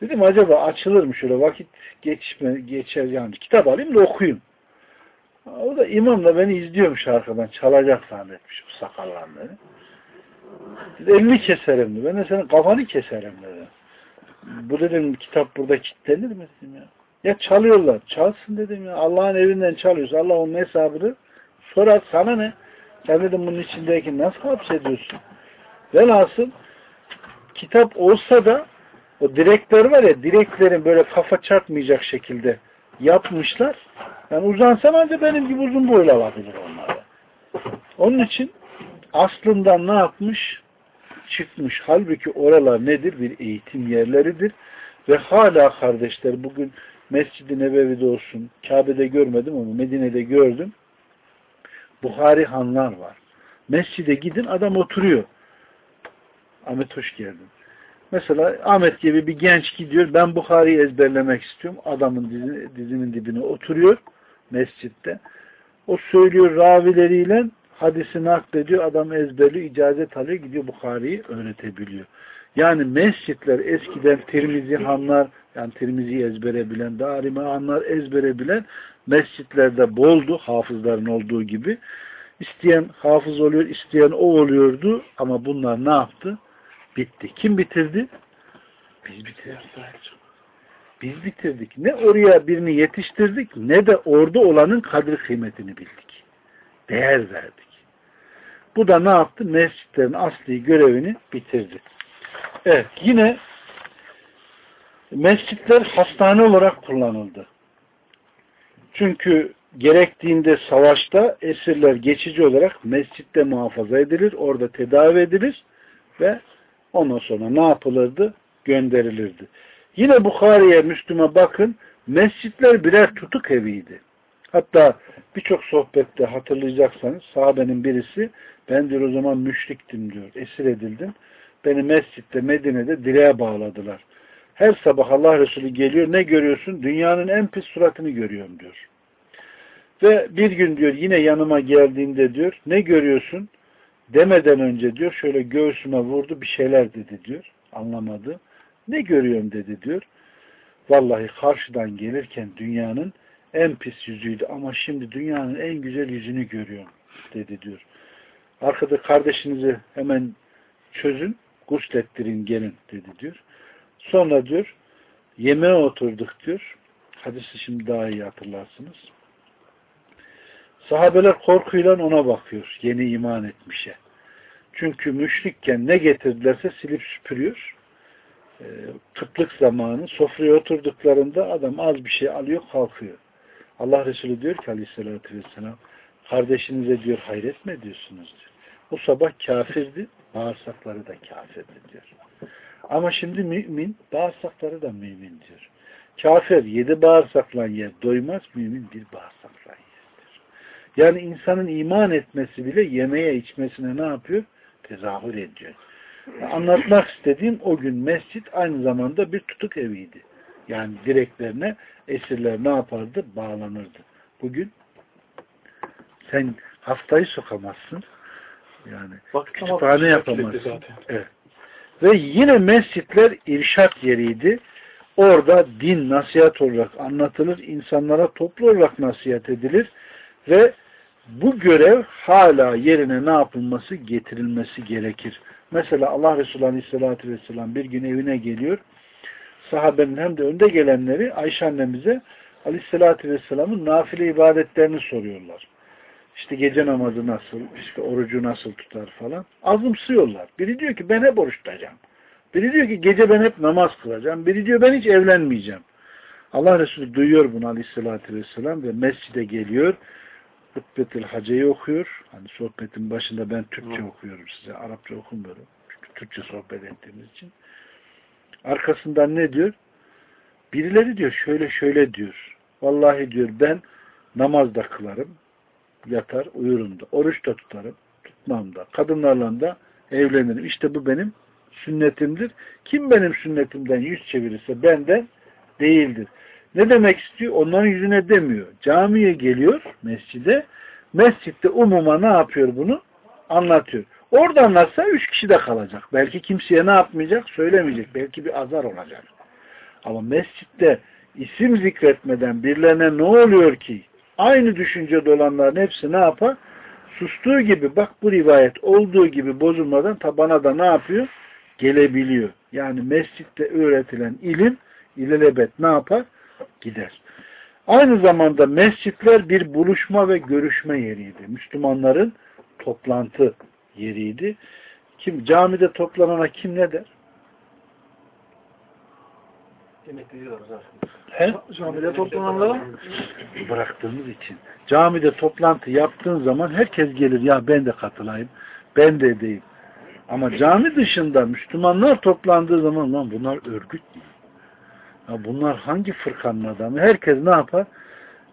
Dedim acaba açılır mı şöyle vakit geçme, geçer yani. Kitap alayım da okuyayım. O da imam da beni izliyormuş arkadan. Çalacak zannetmiş bu sakallarını. Elini keserim dedi. Ben de senin kafanı keserim dedi. Bu dedim kitap burada kilitlenir mi dedim ya. Ya çalıyorlar. Çalsın dedim ya. Allah'ın evinden çalıyorsa Allah onun hesabını sorar. Sana ne? Sen dedim bunun içindeki nasıl hapsediyorsun? Velhasıl kitap olsa da o direkler var ya direklerin böyle kafa çarpmayacak şekilde yapmışlar. Yani uzansam ancak benim gibi uzun boylu olabilir onlara. Onun için aslında ne yapmış? Çıkmış. Halbuki oralar nedir? Bir eğitim yerleridir. Ve hala kardeşler bugün Mescid-i Nebevi'de olsun, Kabe'de görmedim ama Medine'de gördüm. Buhari hanlar var. Mescide gidin adam oturuyor. Ahmet hoş geldin. Mesela Ahmet gibi bir genç gidiyor. Ben Bukhari'yi ezberlemek istiyorum. Adamın dizi, dizinin dibine oturuyor mescitte. O söylüyor ravileriyle hadisi naklediyor. Adam ezberliyor, icazet alıyor, gidiyor Bukhari'yi öğretebiliyor. Yani mescitler eskiden Tirmizi hanlar, yani Tirmizi'yi ezbere bilen, Darime hanlar ezbere bilen mescitlerde boldu, hafızların olduğu gibi. İsteyen hafız oluyor, isteyen o oluyordu ama bunlar ne yaptı? Bitti. Kim bitirdi? Biz bitirdik. Biz bitirdik. Ne oraya birini yetiştirdik ne de orada olanın kadri kıymetini bildik. Değer verdik. Bu da ne yaptı? Mescitlerin asli görevini bitirdi. Evet. Yine mescitler hastane olarak kullanıldı. Çünkü gerektiğinde savaşta esirler geçici olarak mescitte muhafaza edilir, orada tedavi edilir ve ondan sonra ne yapılırdı? Gönderilirdi. Yine Bukhari'ye, Müslüme bakın, mescitler birer tutuk eviydi. Hatta birçok sohbette hatırlayacaksanız sahabenin birisi ben diyor o zaman müşriktim diyor. Esir edildim. Beni mescitte Medine'de direğe bağladılar. Her sabah Allah Resulü geliyor. Ne görüyorsun? Dünyanın en pis suratını görüyorum diyor. Ve bir gün diyor yine yanıma geldiğinde diyor ne görüyorsun? Demeden önce diyor şöyle göğsüme vurdu bir şeyler dedi diyor. Anlamadı. Ne görüyorum dedi diyor. Vallahi karşıdan gelirken dünyanın en pis yüzüydü ama şimdi dünyanın en güzel yüzünü görüyorum dedi diyor. Arkada kardeşinizi hemen çözün, guslettirin gelin dedi diyor. Sonra diyor yemeğe oturduk diyor. Hadisi şimdi daha iyi hatırlarsınız. Sahabeler korkuyla ona bakıyor. Yeni iman etmişe. Çünkü müşrikken ne getirdilerse silip süpürüyor. E, kıtlık zamanı sofraya oturduklarında adam az bir şey alıyor kalkıyor. Allah Resulü diyor ki aleyhissalatü vesselam kardeşinize diyor hayret mi ediyorsunuz diyor. O sabah kafirdi, bağırsakları da kafirdi diyor. Ama şimdi mümin, bağırsakları da mümin diyor. Kafir yedi bağırsakla yer, doymaz, mümin bir bağırsakla yerdir. Yani insanın iman etmesi bile yemeye içmesine ne yapıyor? Tezahür ediyor. Anlatmak istediğim o gün mescit aynı zamanda bir tutuk eviydi. Yani direklerine esirler ne yapardı? Bağlanırdı. Bugün sen haftayı sokamazsın. Yani Vakit kütüphane yapamazsın. Evet. Ve yine mescitler irşat yeriydi. Orada din nasihat olarak anlatılır. insanlara toplu olarak nasihat edilir. Ve bu görev hala yerine ne yapılması? Getirilmesi gerekir. Mesela Allah Resulü Aleyhisselatü Vesselam bir gün evine geliyor. Sahabenin hem de önde gelenleri Ayşe annemize Aleyhisselatü Vesselam'ın nafile ibadetlerini soruyorlar. İşte gece namazı nasıl, işte orucu nasıl tutar falan. Azımsıyorlar. Biri diyor ki ben hep oruç tutacağım. Biri diyor ki gece ben hep namaz kılacağım. Biri diyor ben hiç evlenmeyeceğim. Allah Resulü duyuyor bunu aleyhissalatü vesselam ve mescide geliyor. Hutbetül Hace'yi okuyor. Hani sohbetin başında ben Türkçe okuyorum size. Arapça okumuyorum. Çünkü Türkçe sohbet ettiğimiz için. Arkasından ne diyor? Birileri diyor şöyle şöyle diyor. Vallahi diyor ben namaz da kılarım. Yatar uyurum da. Oruç da tutarım. Tutmam da. Kadınlarla da evlenirim. İşte bu benim sünnetimdir. Kim benim sünnetimden yüz çevirirse benden değildir. Ne demek istiyor? Onların yüzüne demiyor. Camiye geliyor mescide. Mescitte umuma ne yapıyor bunu? Anlatıyor. Orada anlatsa üç kişi de kalacak. Belki kimseye ne yapmayacak? Söylemeyecek. Belki bir azar olacak. Ama mescitte isim zikretmeden birilerine ne oluyor ki? Aynı düşüncede olanların hepsi ne yapar? Sustuğu gibi bak bu rivayet olduğu gibi bozulmadan tabana da ne yapıyor? Gelebiliyor. Yani mescitte öğretilen ilim ilelebet ne yapar? Gider. Aynı zamanda mescitler bir buluşma ve görüşme yeriydi. Müslümanların toplantı yeriydi. Kim camide toplanana kim ne der? He? Camide toplananlara Bıraktığımız için. Camide toplantı yaptığın zaman herkes gelir ya ben de katılayım, ben de edeyim. Ama cami dışında Müslümanlar toplandığı zaman lan bunlar örgüt değil. Ya bunlar hangi fırkanın adamı? Herkes ne yapar?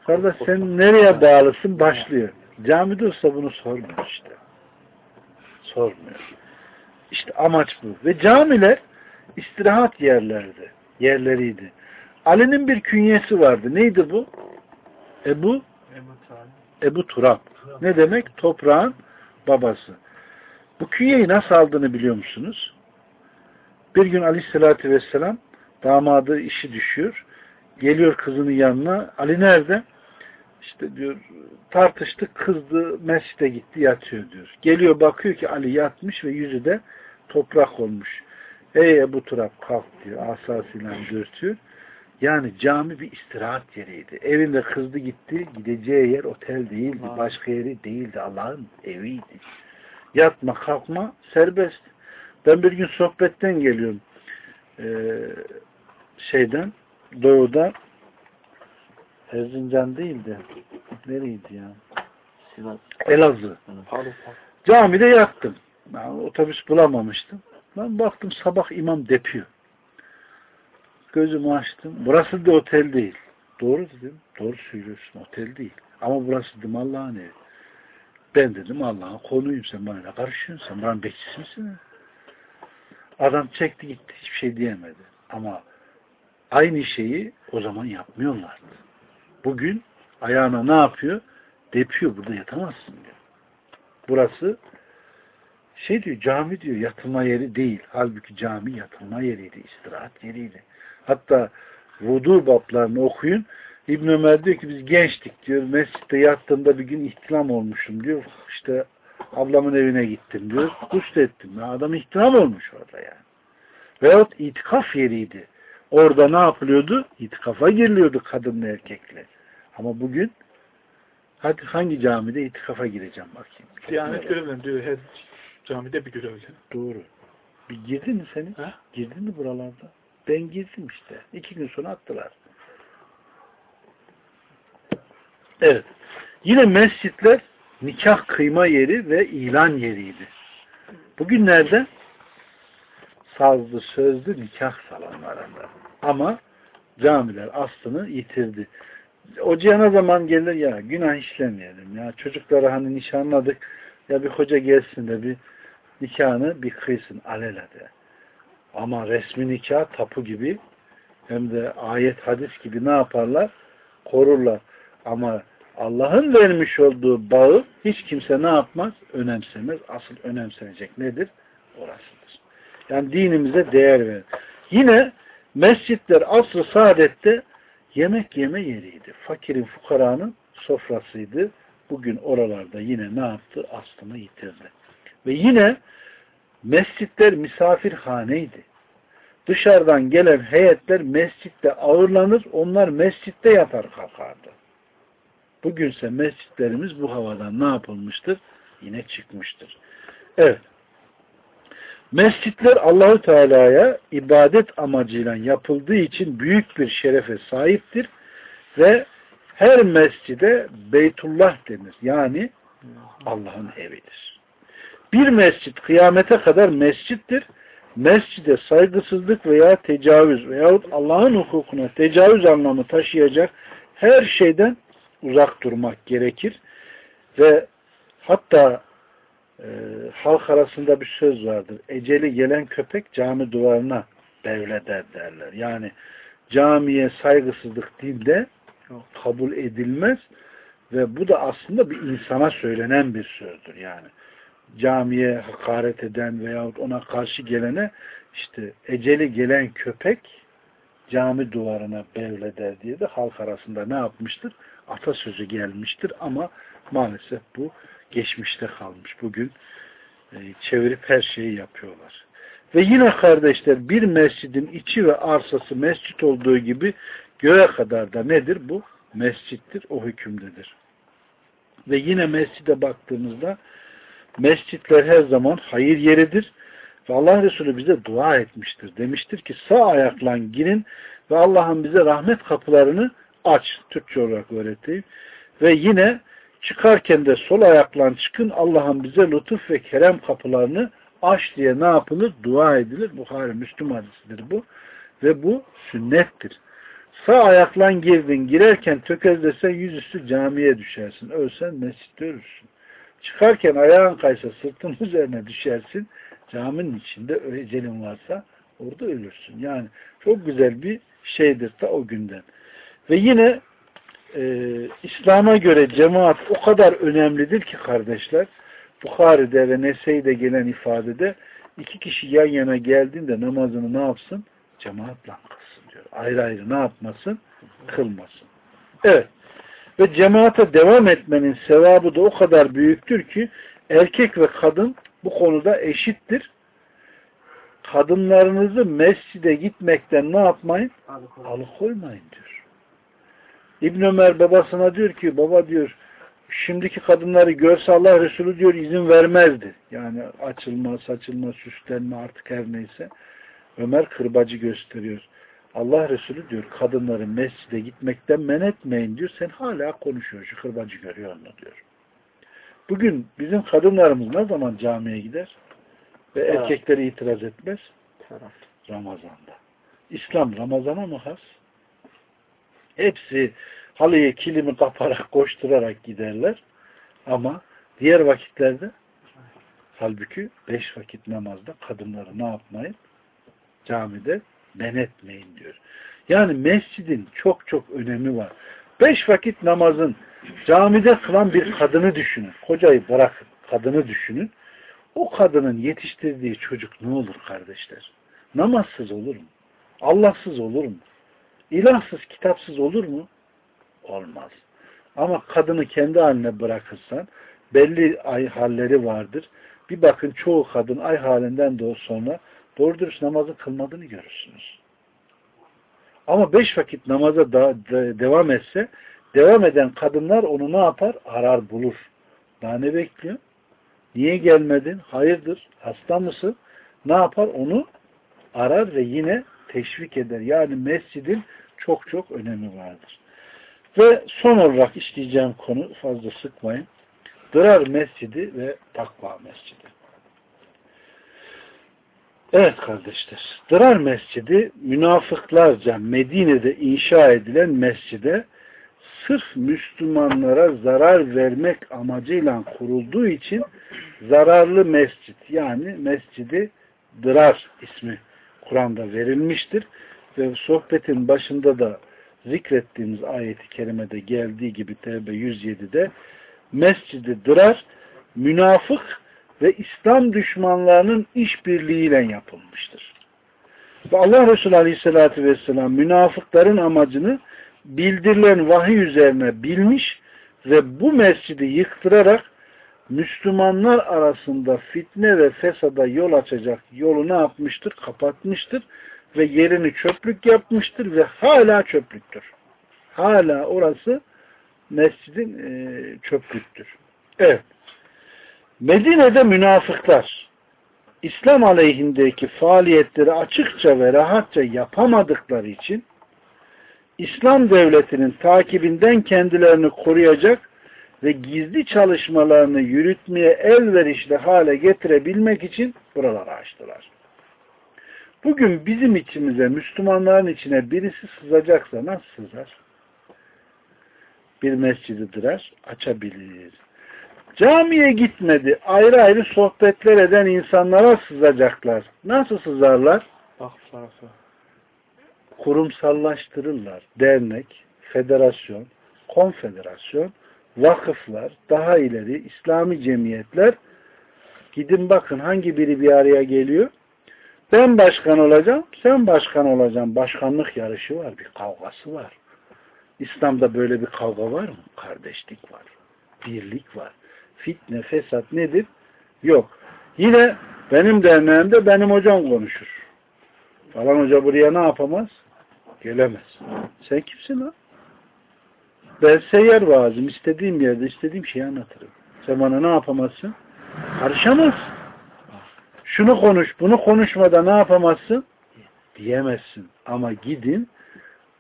Kardeş sen nereye bağlısın? Başlıyor. Camide olsa bunu sormuyor işte. Sormuyor. İşte amaç bu. Ve camiler istirahat yerlerdi. Yerleriydi. Ali'nin bir künyesi vardı. Neydi bu? Ebu Ebu Turab. Ne demek? Toprağın babası. Bu künyeyi nasıl aldığını biliyor musunuz? Bir gün Aleyhisselatü Vesselam damadı işi düşüyor. Geliyor kızının yanına. Ali nerede? İşte diyor tartıştık kızdı mescide gitti yatıyor diyor. Geliyor bakıyor ki Ali yatmış ve yüzü de toprak olmuş. Ey Ebu Turab kalk diyor. Asasıyla dürtüyor. Yani cami bir istirahat yeriydi. Evinde kızdı gitti. Gideceği yer otel değildi. Başka yeri değildi. Allah'ın eviydi. Yatma kalkma serbest. Ben bir gün sohbetten geliyorum. Ee, şeyden doğuda Erzincan değildi. Nereydi ya? Sivas. Elazığ. Pardon. Camide yattım. Ben otobüs bulamamıştım. Ben baktım sabah imam depiyor. Gözümü açtım. Burası da otel değil. Doğru dedim. Doğru söylüyorsun. Otel değil. Ama burası dedim Allah'ın evi. Ben dedim Allah'ın konuyum. Sen bana ne karışıyorsun? Sen bana bekçisi misin? Adam çekti gitti. Hiçbir şey diyemedi. Ama aynı şeyi o zaman yapmıyorlardı. Bugün ayağına ne yapıyor? Depiyor. Burada yatamazsın diyor. Burası şey diyor cami diyor yatılma yeri değil. Halbuki cami yatılma yeriydi. istirahat yeriydi. Hatta vudu bablarını okuyun. İbn Ömer diyor ki biz gençtik diyor. Mescitte yattığımda bir gün ihtilam olmuşum diyor. İşte ablamın evine gittim diyor. Gusül ettim. Ya adam ihtilam olmuş orada yani. Veyahut itikaf yeriydi. Orada ne yapılıyordu? İtikafa giriliyordu kadınla erkekle. Ama bugün hadi hangi camide itikafa gireceğim bakayım. Diyanet görevlen diyor. Her camide bir görevli. Doğru. Bir girdin mi senin? He? Girdin mi buralarda? Ben girdim işte. İki gün sonra attılar. Evet. Yine mescitler nikah kıyma yeri ve ilan yeriydi. Bugünlerde sazlı sözlü nikah salonlarında. Ama camiler aslını yitirdi. Hocaya ne zaman gelir ya günah işlemeyelim ya çocukları hani nişanladık ya bir hoca gelsin de bir nikahını bir kıysın alelade. Ama resmi nikah tapu gibi hem de ayet hadis gibi ne yaparlar? Korurlar. Ama Allah'ın vermiş olduğu bağı hiç kimse ne yapmaz? Önemsemez. Asıl önemsenecek nedir? Orasıdır. Yani dinimize değer verin. Yine mescitler asr-ı saadette yemek yeme yeriydi. Fakirin, fukaranın sofrasıydı. Bugün oralarda yine ne yaptı? Aslını yitirdi. Ve yine mescitler misafirhaneydi. Dışarıdan gelen heyetler mescitte ağırlanır, onlar mescitte yatar kalkardı. Bugünse mescitlerimiz bu havadan ne yapılmıştır? Yine çıkmıştır. Evet. Mescitler Allahü Teala'ya ibadet amacıyla yapıldığı için büyük bir şerefe sahiptir ve her mescide Beytullah denir. Yani Allah'ın evidir. Bir mescit kıyamete kadar mescittir. Mescide saygısızlık veya tecavüz veyahut Allah'ın hukukuna tecavüz anlamı taşıyacak her şeyden uzak durmak gerekir. Ve hatta e, halk arasında bir söz vardır. Eceli gelen köpek cami duvarına devleder derler. Yani camiye saygısızlık dinde kabul edilmez ve bu da aslında bir insana söylenen bir sözdür yani. Camiye hakaret eden veyahut ona karşı gelene işte eceli gelen köpek cami duvarına bevleder diye de halk arasında ne yapmıştır? Atasözü gelmiştir ama maalesef bu geçmişte kalmış. Bugün e, çevirip her şeyi yapıyorlar. Ve yine kardeşler bir mescidin içi ve arsası mescit olduğu gibi göğe kadar da nedir bu? Mescittir, o hükümdedir. Ve yine mescide baktığımızda mescitler her zaman hayır yeridir. Ve Allah Resulü bize dua etmiştir. Demiştir ki sağ ayakla girin ve Allah'ın bize rahmet kapılarını aç. Türkçe olarak öğreteyim. Ve yine çıkarken de sol ayakla çıkın Allah'ın bize lütuf ve kerem kapılarını aç diye ne yapılır? Dua edilir. Buhari Müslüm hadisidir bu. Ve bu sünnettir. Sağ ayakla girdin. Girerken tökezlesen yüzüstü camiye düşersin. Ölsen mescitte ölürsün. Çıkarken ayağın kaysa sırtın üzerine düşersin. Caminin içinde ecelin varsa orada ölürsün. Yani çok güzel bir şeydir ta o günden. Ve yine e, İslam'a göre cemaat o kadar önemlidir ki kardeşler Bukhari'de ve Nese'de gelen ifadede iki kişi yan yana geldiğinde namazını ne yapsın? Cemaatle kılsın diyor. Ayrı ayrı ne yapmasın? Kılmasın. Evet. Ve cemaate devam etmenin sevabı da o kadar büyüktür ki erkek ve kadın bu konuda eşittir. Kadınlarınızı mescide gitmekten ne yapmayın? Alıkoymayın diyor. İbn Ömer babasına diyor ki baba diyor şimdiki kadınları görse Allah Resulü diyor izin vermezdi. Yani açılma, saçılma, süslenme artık her neyse. Ömer kırbacı gösteriyor. Allah Resulü diyor kadınları mescide gitmekten men etmeyin diyor. Sen hala konuşuyor. Şu kırbacı görüyor onu diyor. Bugün bizim kadınlarımız ne zaman camiye gider? Ve evet. erkekleri itiraz etmez? Ramazan'da. İslam Ramazan'a mı has? Hepsi halıyı kilimi kaparak koşturarak giderler. Ama diğer vakitlerde halbuki beş vakit namazda kadınları ne yapmayın? Camide men etmeyin diyor. Yani mescidin çok çok önemi var. Beş vakit namazın camide kılan bir kadını düşünün. Kocayı bırakın. Kadını düşünün. O kadının yetiştirdiği çocuk ne olur kardeşler? Namazsız olur mu? Allahsız olur mu? İlahsız, kitapsız olur mu? Olmaz. Ama kadını kendi haline bırakırsan belli ay halleri vardır. Bir bakın çoğu kadın ay halinden de sonra doğru dürüst namazı kılmadığını görürsünüz. Ama beş vakit namaza da, da, devam etse devam eden kadınlar onu ne yapar? Arar bulur. Daha ne bekliyor? Niye gelmedin? Hayırdır? Hasta mısın? Ne yapar? Onu arar ve yine teşvik eder. Yani mescidin çok çok önemi vardır. Ve son olarak işleyeceğim konu fazla sıkmayın. Dırar Mescidi ve Takva Mescidi. Evet kardeşler. Dırar Mescidi münafıklarca Medine'de inşa edilen mescide sırf Müslümanlara zarar vermek amacıyla kurulduğu için zararlı mescit yani mescidi Dırar ismi Kur'an'da verilmiştir. ve sohbetin başında da zikrettiğimiz ayeti kerimede geldiği gibi Tevbe 107'de mescidi dırar, münafık ve İslam düşmanlarının işbirliğiyle yapılmıştır. Ve Allah Resulü Aleyhisselatü Vesselam münafıkların amacını bildirilen vahiy üzerine bilmiş ve bu mescidi yıktırarak Müslümanlar arasında fitne ve fesada yol açacak yolu ne yapmıştır? Kapatmıştır ve yerini çöplük yapmıştır ve hala çöplüktür. Hala orası mescidin e, çöplüktür. Evet. Medine'de münafıklar İslam aleyhindeki faaliyetleri açıkça ve rahatça yapamadıkları için İslam devletinin takibinden kendilerini koruyacak ve gizli çalışmalarını yürütmeye elverişli hale getirebilmek için buraları açtılar. Bugün bizim içimize, Müslümanların içine birisi sızacaksa nasıl sızar? Bir mescidi dırar, açabilir. Camiye gitmedi, ayrı ayrı sohbetler eden insanlara sızacaklar. Nasıl sızarlar? Bak. Kurumsallaştırırlar. Dernek, federasyon, konfederasyon, vakıflar, daha ileri İslami cemiyetler gidin bakın hangi biri bir araya geliyor? Ben başkan olacağım, sen başkan olacaksın. Başkanlık yarışı var, bir kavgası var. İslam'da böyle bir kavga var mı? Kardeşlik var, birlik var. Fitne, fesat nedir? Yok. Yine benim derneğimde benim hocam konuşur. Falan hoca buraya ne yapamaz? Gelemez. Sen kimsin lan? Ben seyyar vaazım. istediğim yerde istediğim şeyi anlatırım. Sen bana ne yapamazsın? Karışamazsın. Şunu konuş, bunu konuşmada ne yapamazsın? Diyemezsin. Ama gidin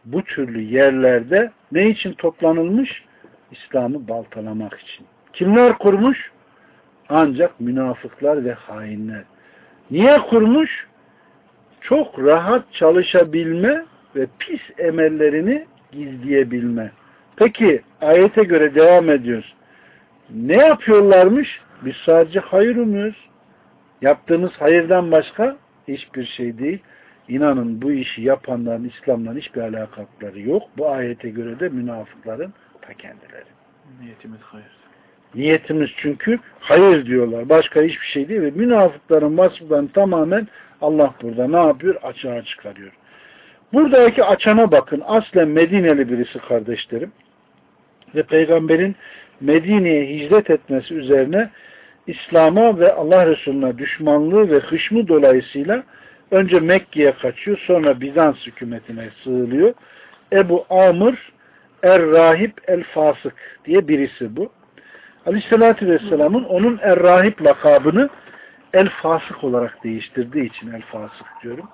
bu türlü yerlerde ne için toplanılmış? İslam'ı baltalamak için. Kimler kurmuş? Ancak münafıklar ve hainler. Niye kurmuş? Çok rahat çalışabilme ve pis emellerini gizleyebilme. Peki ayete göre devam ediyoruz. Ne yapıyorlarmış? Biz sadece hayır umuyoruz. Yaptığımız hayırdan başka hiçbir şey değil. İnanın bu işi yapanların İslam'la hiçbir alakatları yok. Bu ayete göre de münafıkların ta kendileri. Niyetimiz hayır. Niyetimiz çünkü hayır diyorlar. Başka hiçbir şey değil ve münafıkların vasıflarını tamamen Allah burada ne yapıyor? Açığa çıkarıyor. Buradaki açana bakın. Aslen Medineli birisi kardeşlerim. Ve peygamberin Medine'ye hicret etmesi üzerine İslam'a ve Allah Resulü'ne düşmanlığı ve hışmı dolayısıyla önce Mekke'ye kaçıyor sonra Bizans hükümetine sığılıyor. Ebu Amr Er-Rahip El-Fasık diye birisi bu. Aleyhisselatü Vesselam'ın onun Er-Rahip lakabını El-Fasık olarak değiştirdiği için El-Fasık diyorum.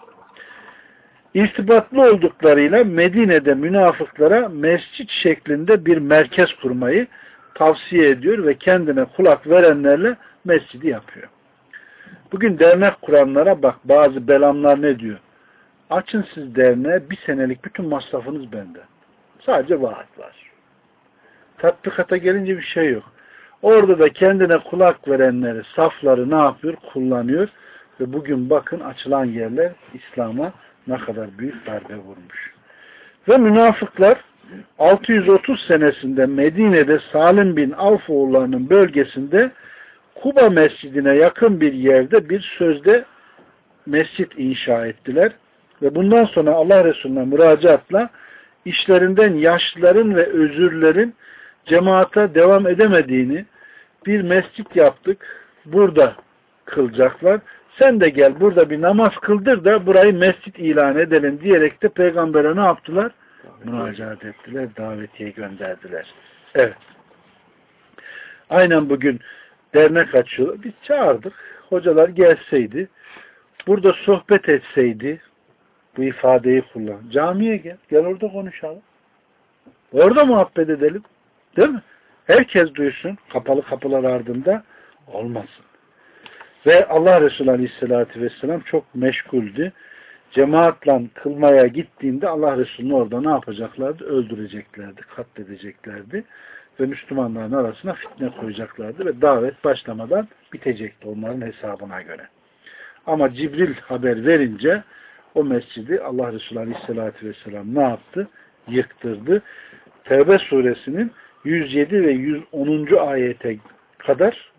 İrtibatlı olduklarıyla Medine'de münafıklara mescit şeklinde bir merkez kurmayı tavsiye ediyor ve kendine kulak verenlerle mescidi yapıyor. Bugün dernek kuranlara bak bazı belamlar ne diyor? Açın siz derneğe bir senelik bütün masrafınız bende. Sadece vaat var. Tatbikata gelince bir şey yok. Orada da kendine kulak verenleri, safları ne yapıyor? Kullanıyor. Ve bugün bakın açılan yerler İslam'a ne kadar büyük darbe vurmuş. Ve münafıklar 630 senesinde Medine'de Salim bin Avf oğullarının bölgesinde Kuba mescidine yakın bir yerde bir sözde mescit inşa ettiler. Ve bundan sonra Allah Resulü'ne müracaatla işlerinden yaşlıların ve özürlerin cemaate devam edemediğini bir mescit yaptık. Burada kılacaklar. Sen de gel burada bir namaz kıldır da burayı mescit ilan edelim diyerek de peygambere ne yaptılar? Müracaat ettiler, davetiye gönderdiler. Evet. Aynen bugün dernek açıyor. Biz çağırdık. Hocalar gelseydi, burada sohbet etseydi, bu ifadeyi kullan. Camiye gel. Gel orada konuşalım. Orada muhabbet edelim. Değil mi? Herkes duysun. Kapalı kapılar ardında olmasın. Ve Allah Resulü Aleyhisselatü Vesselam çok meşguldü. Cemaatla kılmaya gittiğinde Allah Resulü'nü orada ne yapacaklardı? Öldüreceklerdi, katledeceklerdi. Ve Müslümanların arasına fitne koyacaklardı ve davet başlamadan bitecekti onların hesabına göre. Ama Cibril haber verince o mescidi Allah Resulü Aleyhisselatü Vesselam ne yaptı? Yıktırdı. Tevbe suresinin 107 ve 110. ayete kadar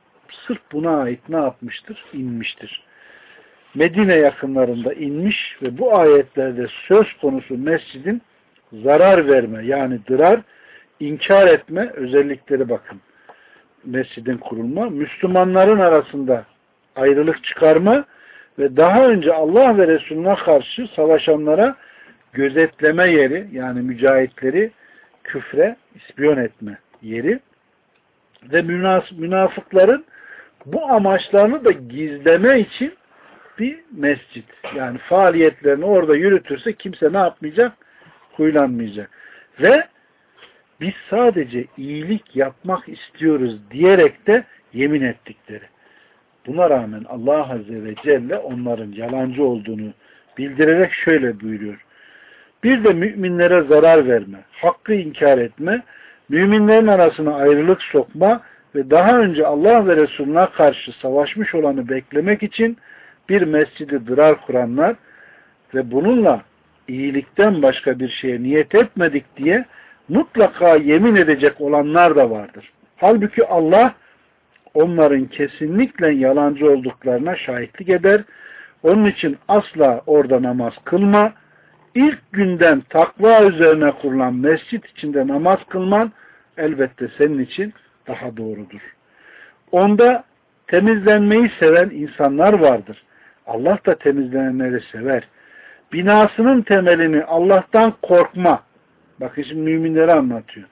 sırf buna ait ne yapmıştır? İnmiştir. Medine yakınlarında inmiş ve bu ayetlerde söz konusu mescidin zarar verme yani dırar, inkar etme özellikleri bakın. Mescidin kurulma, Müslümanların arasında ayrılık çıkarma ve daha önce Allah ve Resulüne karşı savaşanlara gözetleme yeri yani mücahitleri küfre ispiyon etme yeri ve münafıkların bu amaçlarını da gizleme için bir mescit. Yani faaliyetlerini orada yürütürse kimse ne yapmayacak? Huylanmayacak. Ve biz sadece iyilik yapmak istiyoruz diyerek de yemin ettikleri. Buna rağmen Allah Azze ve Celle onların yalancı olduğunu bildirerek şöyle buyuruyor. Bir de müminlere zarar verme, hakkı inkar etme, müminlerin arasına ayrılık sokma ve daha önce Allah ve Resulüne karşı savaşmış olanı beklemek için bir mescidi dırar kuranlar ve bununla iyilikten başka bir şeye niyet etmedik diye mutlaka yemin edecek olanlar da vardır. Halbuki Allah onların kesinlikle yalancı olduklarına şahitlik eder. Onun için asla orada namaz kılma. İlk günden takva üzerine kurulan mescit içinde namaz kılman elbette senin için daha doğrudur. Onda temizlenmeyi seven insanlar vardır. Allah da temizlenenleri sever. Binasının temelini Allah'tan korkma. Bakın şimdi müminleri anlatıyor.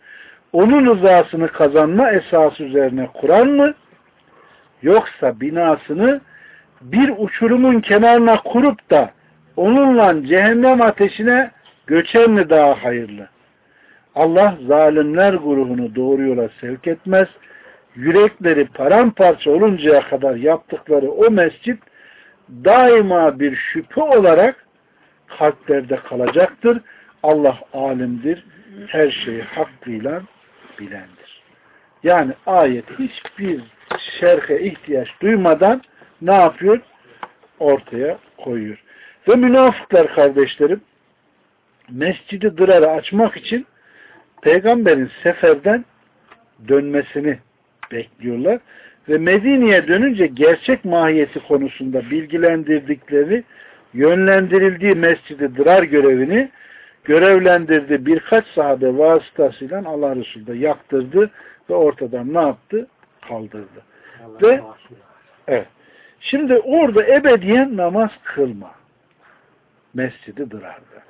Onun rızasını kazanma esası üzerine kuran mı? Yoksa binasını bir uçurumun kenarına kurup da onunla cehennem ateşine göçen mi daha hayırlı? Allah zalimler grubunu doğru yola sevk etmez. Yürekleri paramparça oluncaya kadar yaptıkları o mescit daima bir şüphe olarak kalplerde kalacaktır. Allah alimdir. Her şeyi hakkıyla bilendir. Yani ayet hiçbir şerhe ihtiyaç duymadan ne yapıyor? Ortaya koyuyor. Ve münafıklar kardeşlerim mescidi dırarı açmak için peygamberin seferden dönmesini bekliyorlar. Ve Medine'ye dönünce gerçek mahiyeti konusunda bilgilendirdikleri, yönlendirildiği mescidi dırar görevini görevlendirdi. Birkaç sahabe vasıtasıyla Allah Resulü de yaktırdı ve ortadan ne yaptı? Kaldırdı. Allah ve evet. Şimdi orada ebediyen namaz kılma. Mescidi dırardı.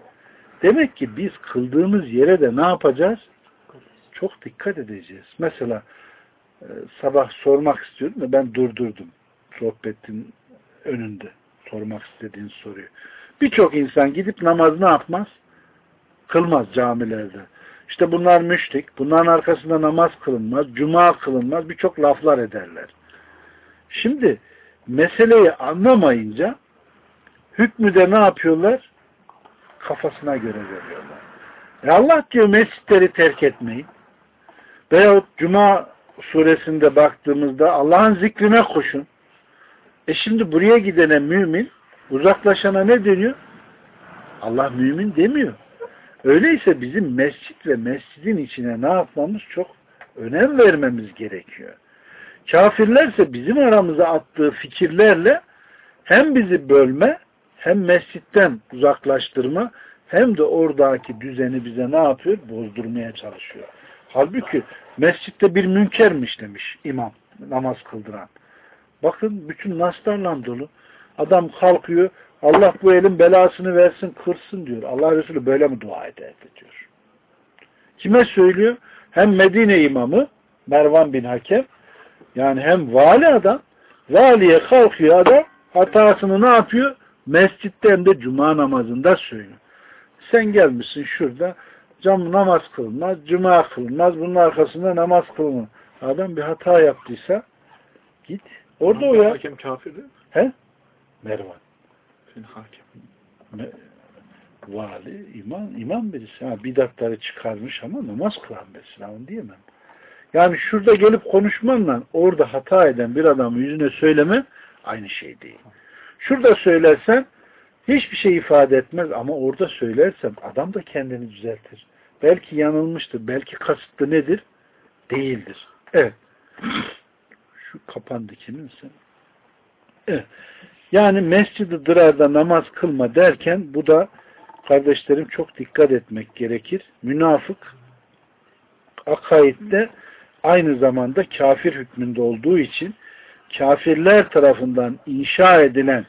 Demek ki biz kıldığımız yere de ne yapacağız? Çok dikkat edeceğiz. Mesela e, sabah sormak istiyordum da ben durdurdum. Sohbetin önünde sormak istediğin soruyu. Birçok insan gidip namaz ne yapmaz? Kılmaz camilerde. İşte bunlar müşrik. Bunların arkasında namaz kılınmaz. Cuma kılınmaz. Birçok laflar ederler. Şimdi meseleyi anlamayınca hükmü de ne yapıyorlar? Kafasına göre veriyorlar. E Allah diyor mescitleri terk etmeyin. Veyahut Cuma suresinde baktığımızda Allah'ın zikrine koşun. E şimdi buraya gidene mümin, uzaklaşana ne deniyor? Allah mümin demiyor. Öyleyse bizim mescit ve mescidin içine ne yapmamız çok önem vermemiz gerekiyor. Kafirlerse bizim aramıza attığı fikirlerle hem bizi bölme hem mescitten uzaklaştırma hem de oradaki düzeni bize ne yapıyor? Bozdurmaya çalışıyor. Halbuki mescitte bir münkermiş demiş imam namaz kıldıran. Bakın bütün naslarla dolu. Adam kalkıyor Allah bu elin belasını versin kırsın diyor. Allah Resulü böyle mi dua ederdi diyor. Kime söylüyor? Hem Medine imamı Mervan bin Hakem yani hem vali adam valiye kalkıyor adam hatasını ne yapıyor? Mescitte hem de cuma namazında söylüyor. Sen gelmişsin şurada cam namaz kılınmaz, cuma kılınmaz, bunun arkasında namaz kılınmaz. Adam bir hata yaptıysa git. Orada o ya. Hakem kafirdi. He? Mervan. Senin hakem. Me vali, imam, imam birisi. Ha, bidatları çıkarmış ama namaz kılan birisi. Onu diyemem. Yani şurada gelip konuşmanla orada hata eden bir adamın yüzüne söyleme aynı şey değil. Şurada söylersen Hiçbir şey ifade etmez ama orada söylersem adam da kendini düzeltir. Belki yanılmıştır. Belki kasıtlı nedir? Değildir. Evet. Şu kapandı kiminse. Evet. Yani mescid-i dırarda namaz kılma derken bu da kardeşlerim çok dikkat etmek gerekir. Münafık akaidde aynı zamanda kafir hükmünde olduğu için kafirler tarafından inşa edilen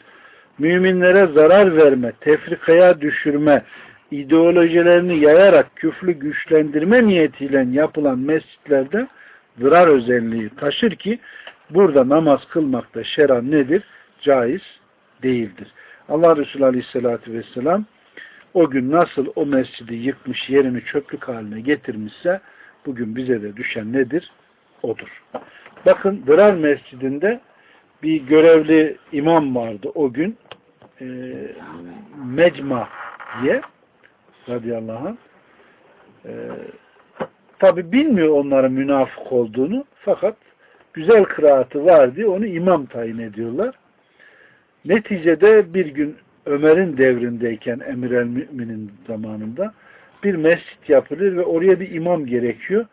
müminlere zarar verme, tefrikaya düşürme, ideolojilerini yayarak küflü güçlendirme niyetiyle yapılan mescitlerde zarar özelliği taşır ki burada namaz kılmakta şeran nedir? Caiz değildir. Allah Resulü Aleyhisselatü Vesselam o gün nasıl o mescidi yıkmış yerini çöplük haline getirmişse bugün bize de düşen nedir? Odur. Bakın Dırar Mescidinde bir görevli imam vardı o gün. E, Mecma diye radıyallahu anh. E, Tabi bilmiyor onların münafık olduğunu fakat güzel kıraatı var diye onu imam tayin ediyorlar. Neticede bir gün Ömer'in devrindeyken Emir el Mümin'in zamanında bir mescit yapılır ve oraya bir imam gerekiyor.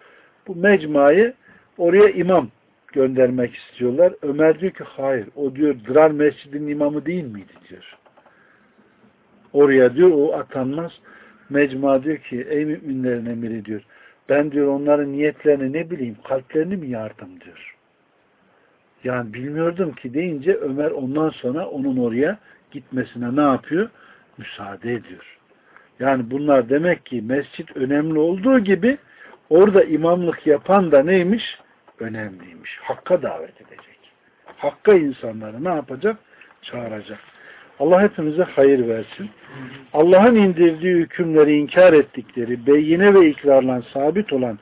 Bu mecmayı oraya imam göndermek istiyorlar. Ömer diyor ki hayır. O diyor Dırar Mescid'in imamı değil miydi diyor. Oraya diyor o atanmaz. Mecma diyor ki ey müminlerin emiri diyor. Ben diyor onların niyetlerini ne bileyim kalplerini mi yardım diyor. Yani bilmiyordum ki deyince Ömer ondan sonra onun oraya gitmesine ne yapıyor? Müsaade ediyor. Yani bunlar demek ki mescit önemli olduğu gibi orada imamlık yapan da neymiş? Önemliymiş. Hakka davet edecek. Hakka insanları ne yapacak? Çağıracak. Allah hepimize hayır versin. Allah'ın indirdiği hükümleri inkar ettikleri, beyine ve ikrarla sabit olan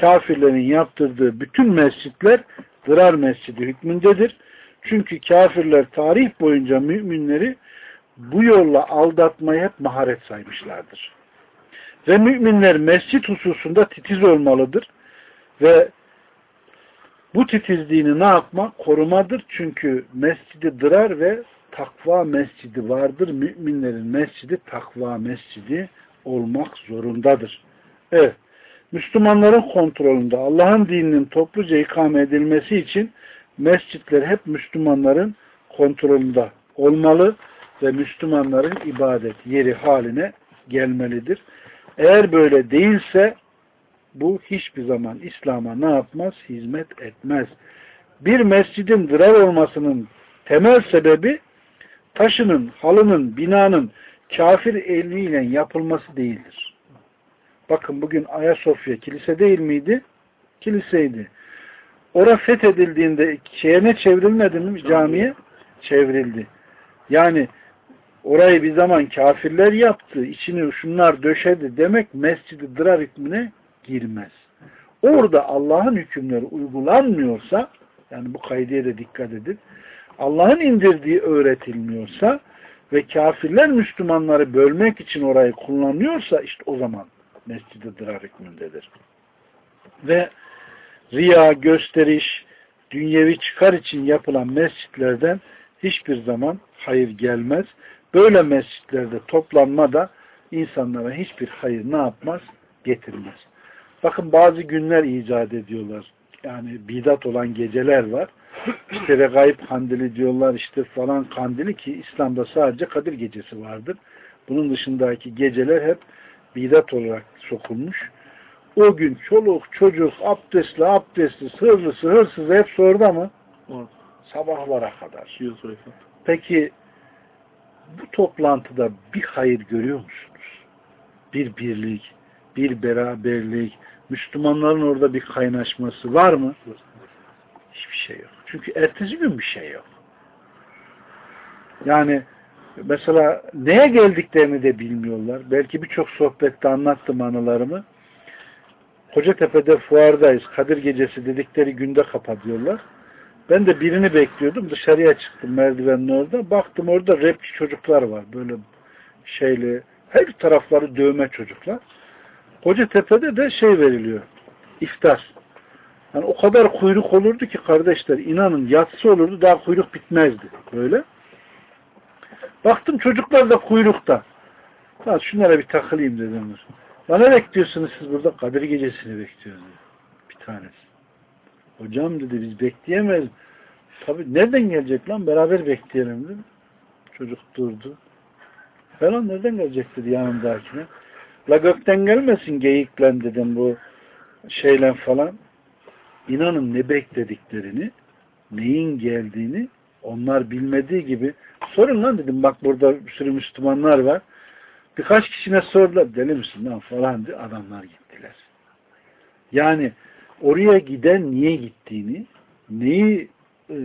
kafirlerin yaptırdığı bütün mescitler Dırar Mescidi hükmündedir. Çünkü kafirler tarih boyunca müminleri bu yolla aldatmayı hep maharet saymışlardır. Ve müminler mescit hususunda titiz olmalıdır. Ve bu titizliğini ne yapmak? Korumadır. Çünkü mescidi dırar ve takva mescidi vardır. Müminlerin mescidi takva mescidi olmak zorundadır. Evet. Müslümanların kontrolünde Allah'ın dininin topluca ikame edilmesi için mescitler hep Müslümanların kontrolünde olmalı ve Müslümanların ibadet yeri haline gelmelidir. Eğer böyle değilse bu hiçbir zaman İslam'a ne yapmaz? Hizmet etmez. Bir mescidin dırar olmasının temel sebebi taşının, halının, binanın kafir eliyle yapılması değildir. Bakın bugün Ayasofya kilise değil miydi? Kiliseydi. Ora fethedildiğinde şeye ne çevrilmedi mi? Camiye çevrildi. Yani orayı bir zaman kafirler yaptı, içini şunlar döşedi demek mescidi dırar hükmüne girmez. Orada Allah'ın hükümleri uygulanmıyorsa, yani bu kaydeye de dikkat edin, Allah'ın indirdiği öğretilmiyorsa ve kafirler Müslümanları bölmek için orayı kullanıyorsa işte o zaman mescidi dırar hükmündedir. Ve riya, gösteriş, dünyevi çıkar için yapılan mescitlerden hiçbir zaman hayır gelmez. Böyle mescitlerde toplanma da insanlara hiçbir hayır ne yapmaz? Getirmez. Bakın bazı günler icat ediyorlar. Yani bidat olan geceler var. İşte regaib kandili diyorlar işte falan kandili ki İslam'da sadece Kadir gecesi vardır. Bunun dışındaki geceler hep bidat olarak sokulmuş. O gün çoluk, çocuk, abdestli, abdestli, hırsız, hırsız hep orada mı? Orada. Sabahlara kadar. Peki bu toplantıda bir hayır görüyor musunuz? Bir birlik, bir beraberlik, Müslümanların orada bir kaynaşması var mı? Hiçbir şey yok. Çünkü ertesi gün bir şey yok. Yani mesela neye geldiklerini de bilmiyorlar. Belki birçok sohbette anlattım anılarımı. Kocatepe'de fuardayız. Kadir gecesi dedikleri günde kapatıyorlar. Ben de birini bekliyordum. Dışarıya çıktım merdivenin orada. Baktım orada rapçi çocuklar var. Böyle şeyli her tarafları dövme çocuklar. Kocatepe'de de şey veriliyor. İftar. Yani o kadar kuyruk olurdu ki kardeşler inanın yatsı olurdu daha kuyruk bitmezdi. Böyle. Baktım çocuklar da kuyrukta. Lan şunlara bir takılayım dedim. Lan ne bekliyorsunuz siz burada? Kadir gecesini bekliyoruz dedi. Bir tanesi. Hocam dedi biz bekleyemeyiz. Tabi nereden gelecek lan? Beraber bekleyelim dedim. Çocuk durdu. Falan nereden gelecek dedi yanımdakine. La gökten gelmesin geyiklen dedim bu şeyle falan. İnanın ne beklediklerini, neyin geldiğini onlar bilmediği gibi sorun lan dedim. Bak burada bir sürü Müslümanlar var. Birkaç kişine sordular. Deli misin lan falan diye adamlar gittiler. Yani oraya giden niye gittiğini, neyi e,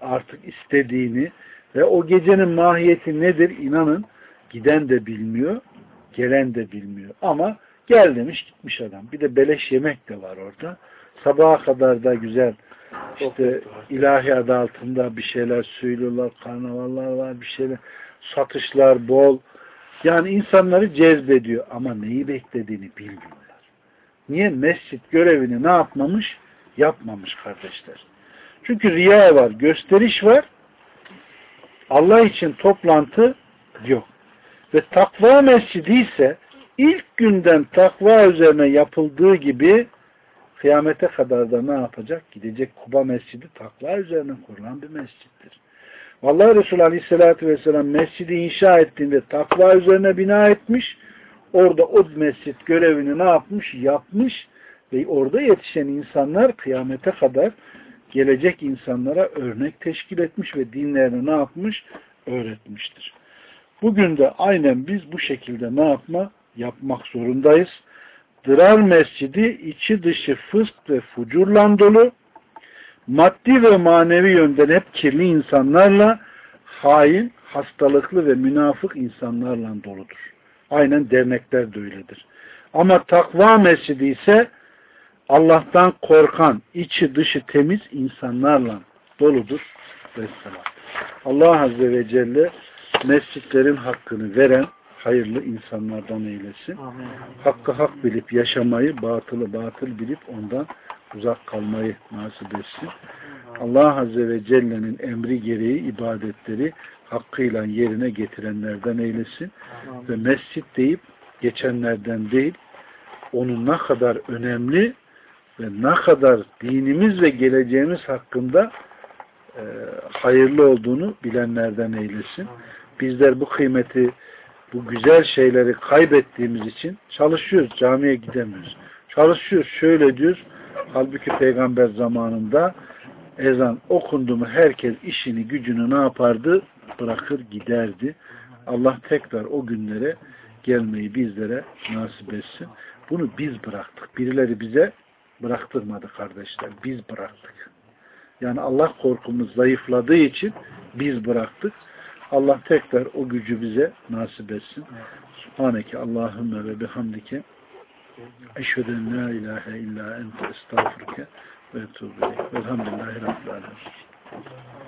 artık istediğini ve o gecenin mahiyeti nedir inanın giden de bilmiyor, gelen de bilmiyor. Ama gel demiş gitmiş adam. Bir de beleş yemek de var orada. Sabaha kadar da güzel işte ilahi adı altında bir şeyler söylüyorlar, karnavallar var, bir şeyler, satışlar bol. Yani insanları cezbediyor ama neyi beklediğini bilmiyorlar. Niye? Mescit görevini ne yapmamış? Yapmamış kardeşler. Çünkü riya var, gösteriş var. Allah için toplantı yok. Ve takva mescidi ise ilk günden takva üzerine yapıldığı gibi kıyamete kadar da ne yapacak? Gidecek Kuba Mescidi takva üzerine kurulan bir mescittir. Vallahi Resulü Aleyhisselatü Vesselam mescidi inşa ettiğinde takva üzerine bina etmiş. Orada o mescit görevini ne yapmış? Yapmış. Ve orada yetişen insanlar kıyamete kadar gelecek insanlara örnek teşkil etmiş ve dinlerini ne yapmış? Öğretmiştir. Bugün de aynen biz bu şekilde ne yapma? Yapmak zorundayız. Dırar Mescidi içi dışı fısk ve fucurla dolu, maddi ve manevi yönden hep kirli insanlarla, hain, hastalıklı ve münafık insanlarla doludur. Aynen dernekler de öyledir. Ama takva mescidi ise Allah'tan korkan, içi dışı temiz insanlarla doludur. Vesselam. Allah Azze ve Celle mescitlerin hakkını veren hayırlı insanlardan eylesin. Amin. Hakkı hak bilip yaşamayı, batılı batıl bilip ondan uzak kalmayı nasip etsin. Allah Azze ve Celle'nin emri gereği ibadetleri hakkıyla yerine getirenlerden eylesin. Ve mescit deyip geçenlerden değil, onun ne kadar önemli ve ne kadar dinimiz ve geleceğimiz hakkında e, hayırlı olduğunu bilenlerden eylesin. Bizler bu kıymeti, bu güzel şeyleri kaybettiğimiz için çalışıyoruz, camiye gidemiyoruz. Çalışıyoruz, şöyle diyoruz. Halbuki peygamber zamanında ezan okundu mu herkes işini, gücünü ne yapardı? Bırakır giderdi. Allah tekrar o günlere gelmeyi bizlere nasip etsin. Bunu biz bıraktık. Birileri bize bıraktırmadı kardeşler. Biz bıraktık. Yani Allah korkumuz zayıfladığı için biz bıraktık. Allah tekrar o gücü bize nasip etsin. Subhaneke Allahümme ve bihamdike eşhedü en la ilahe illa ente estağfurke ve etubu ileyk. Velhamdülillahi Rabbil Alemin.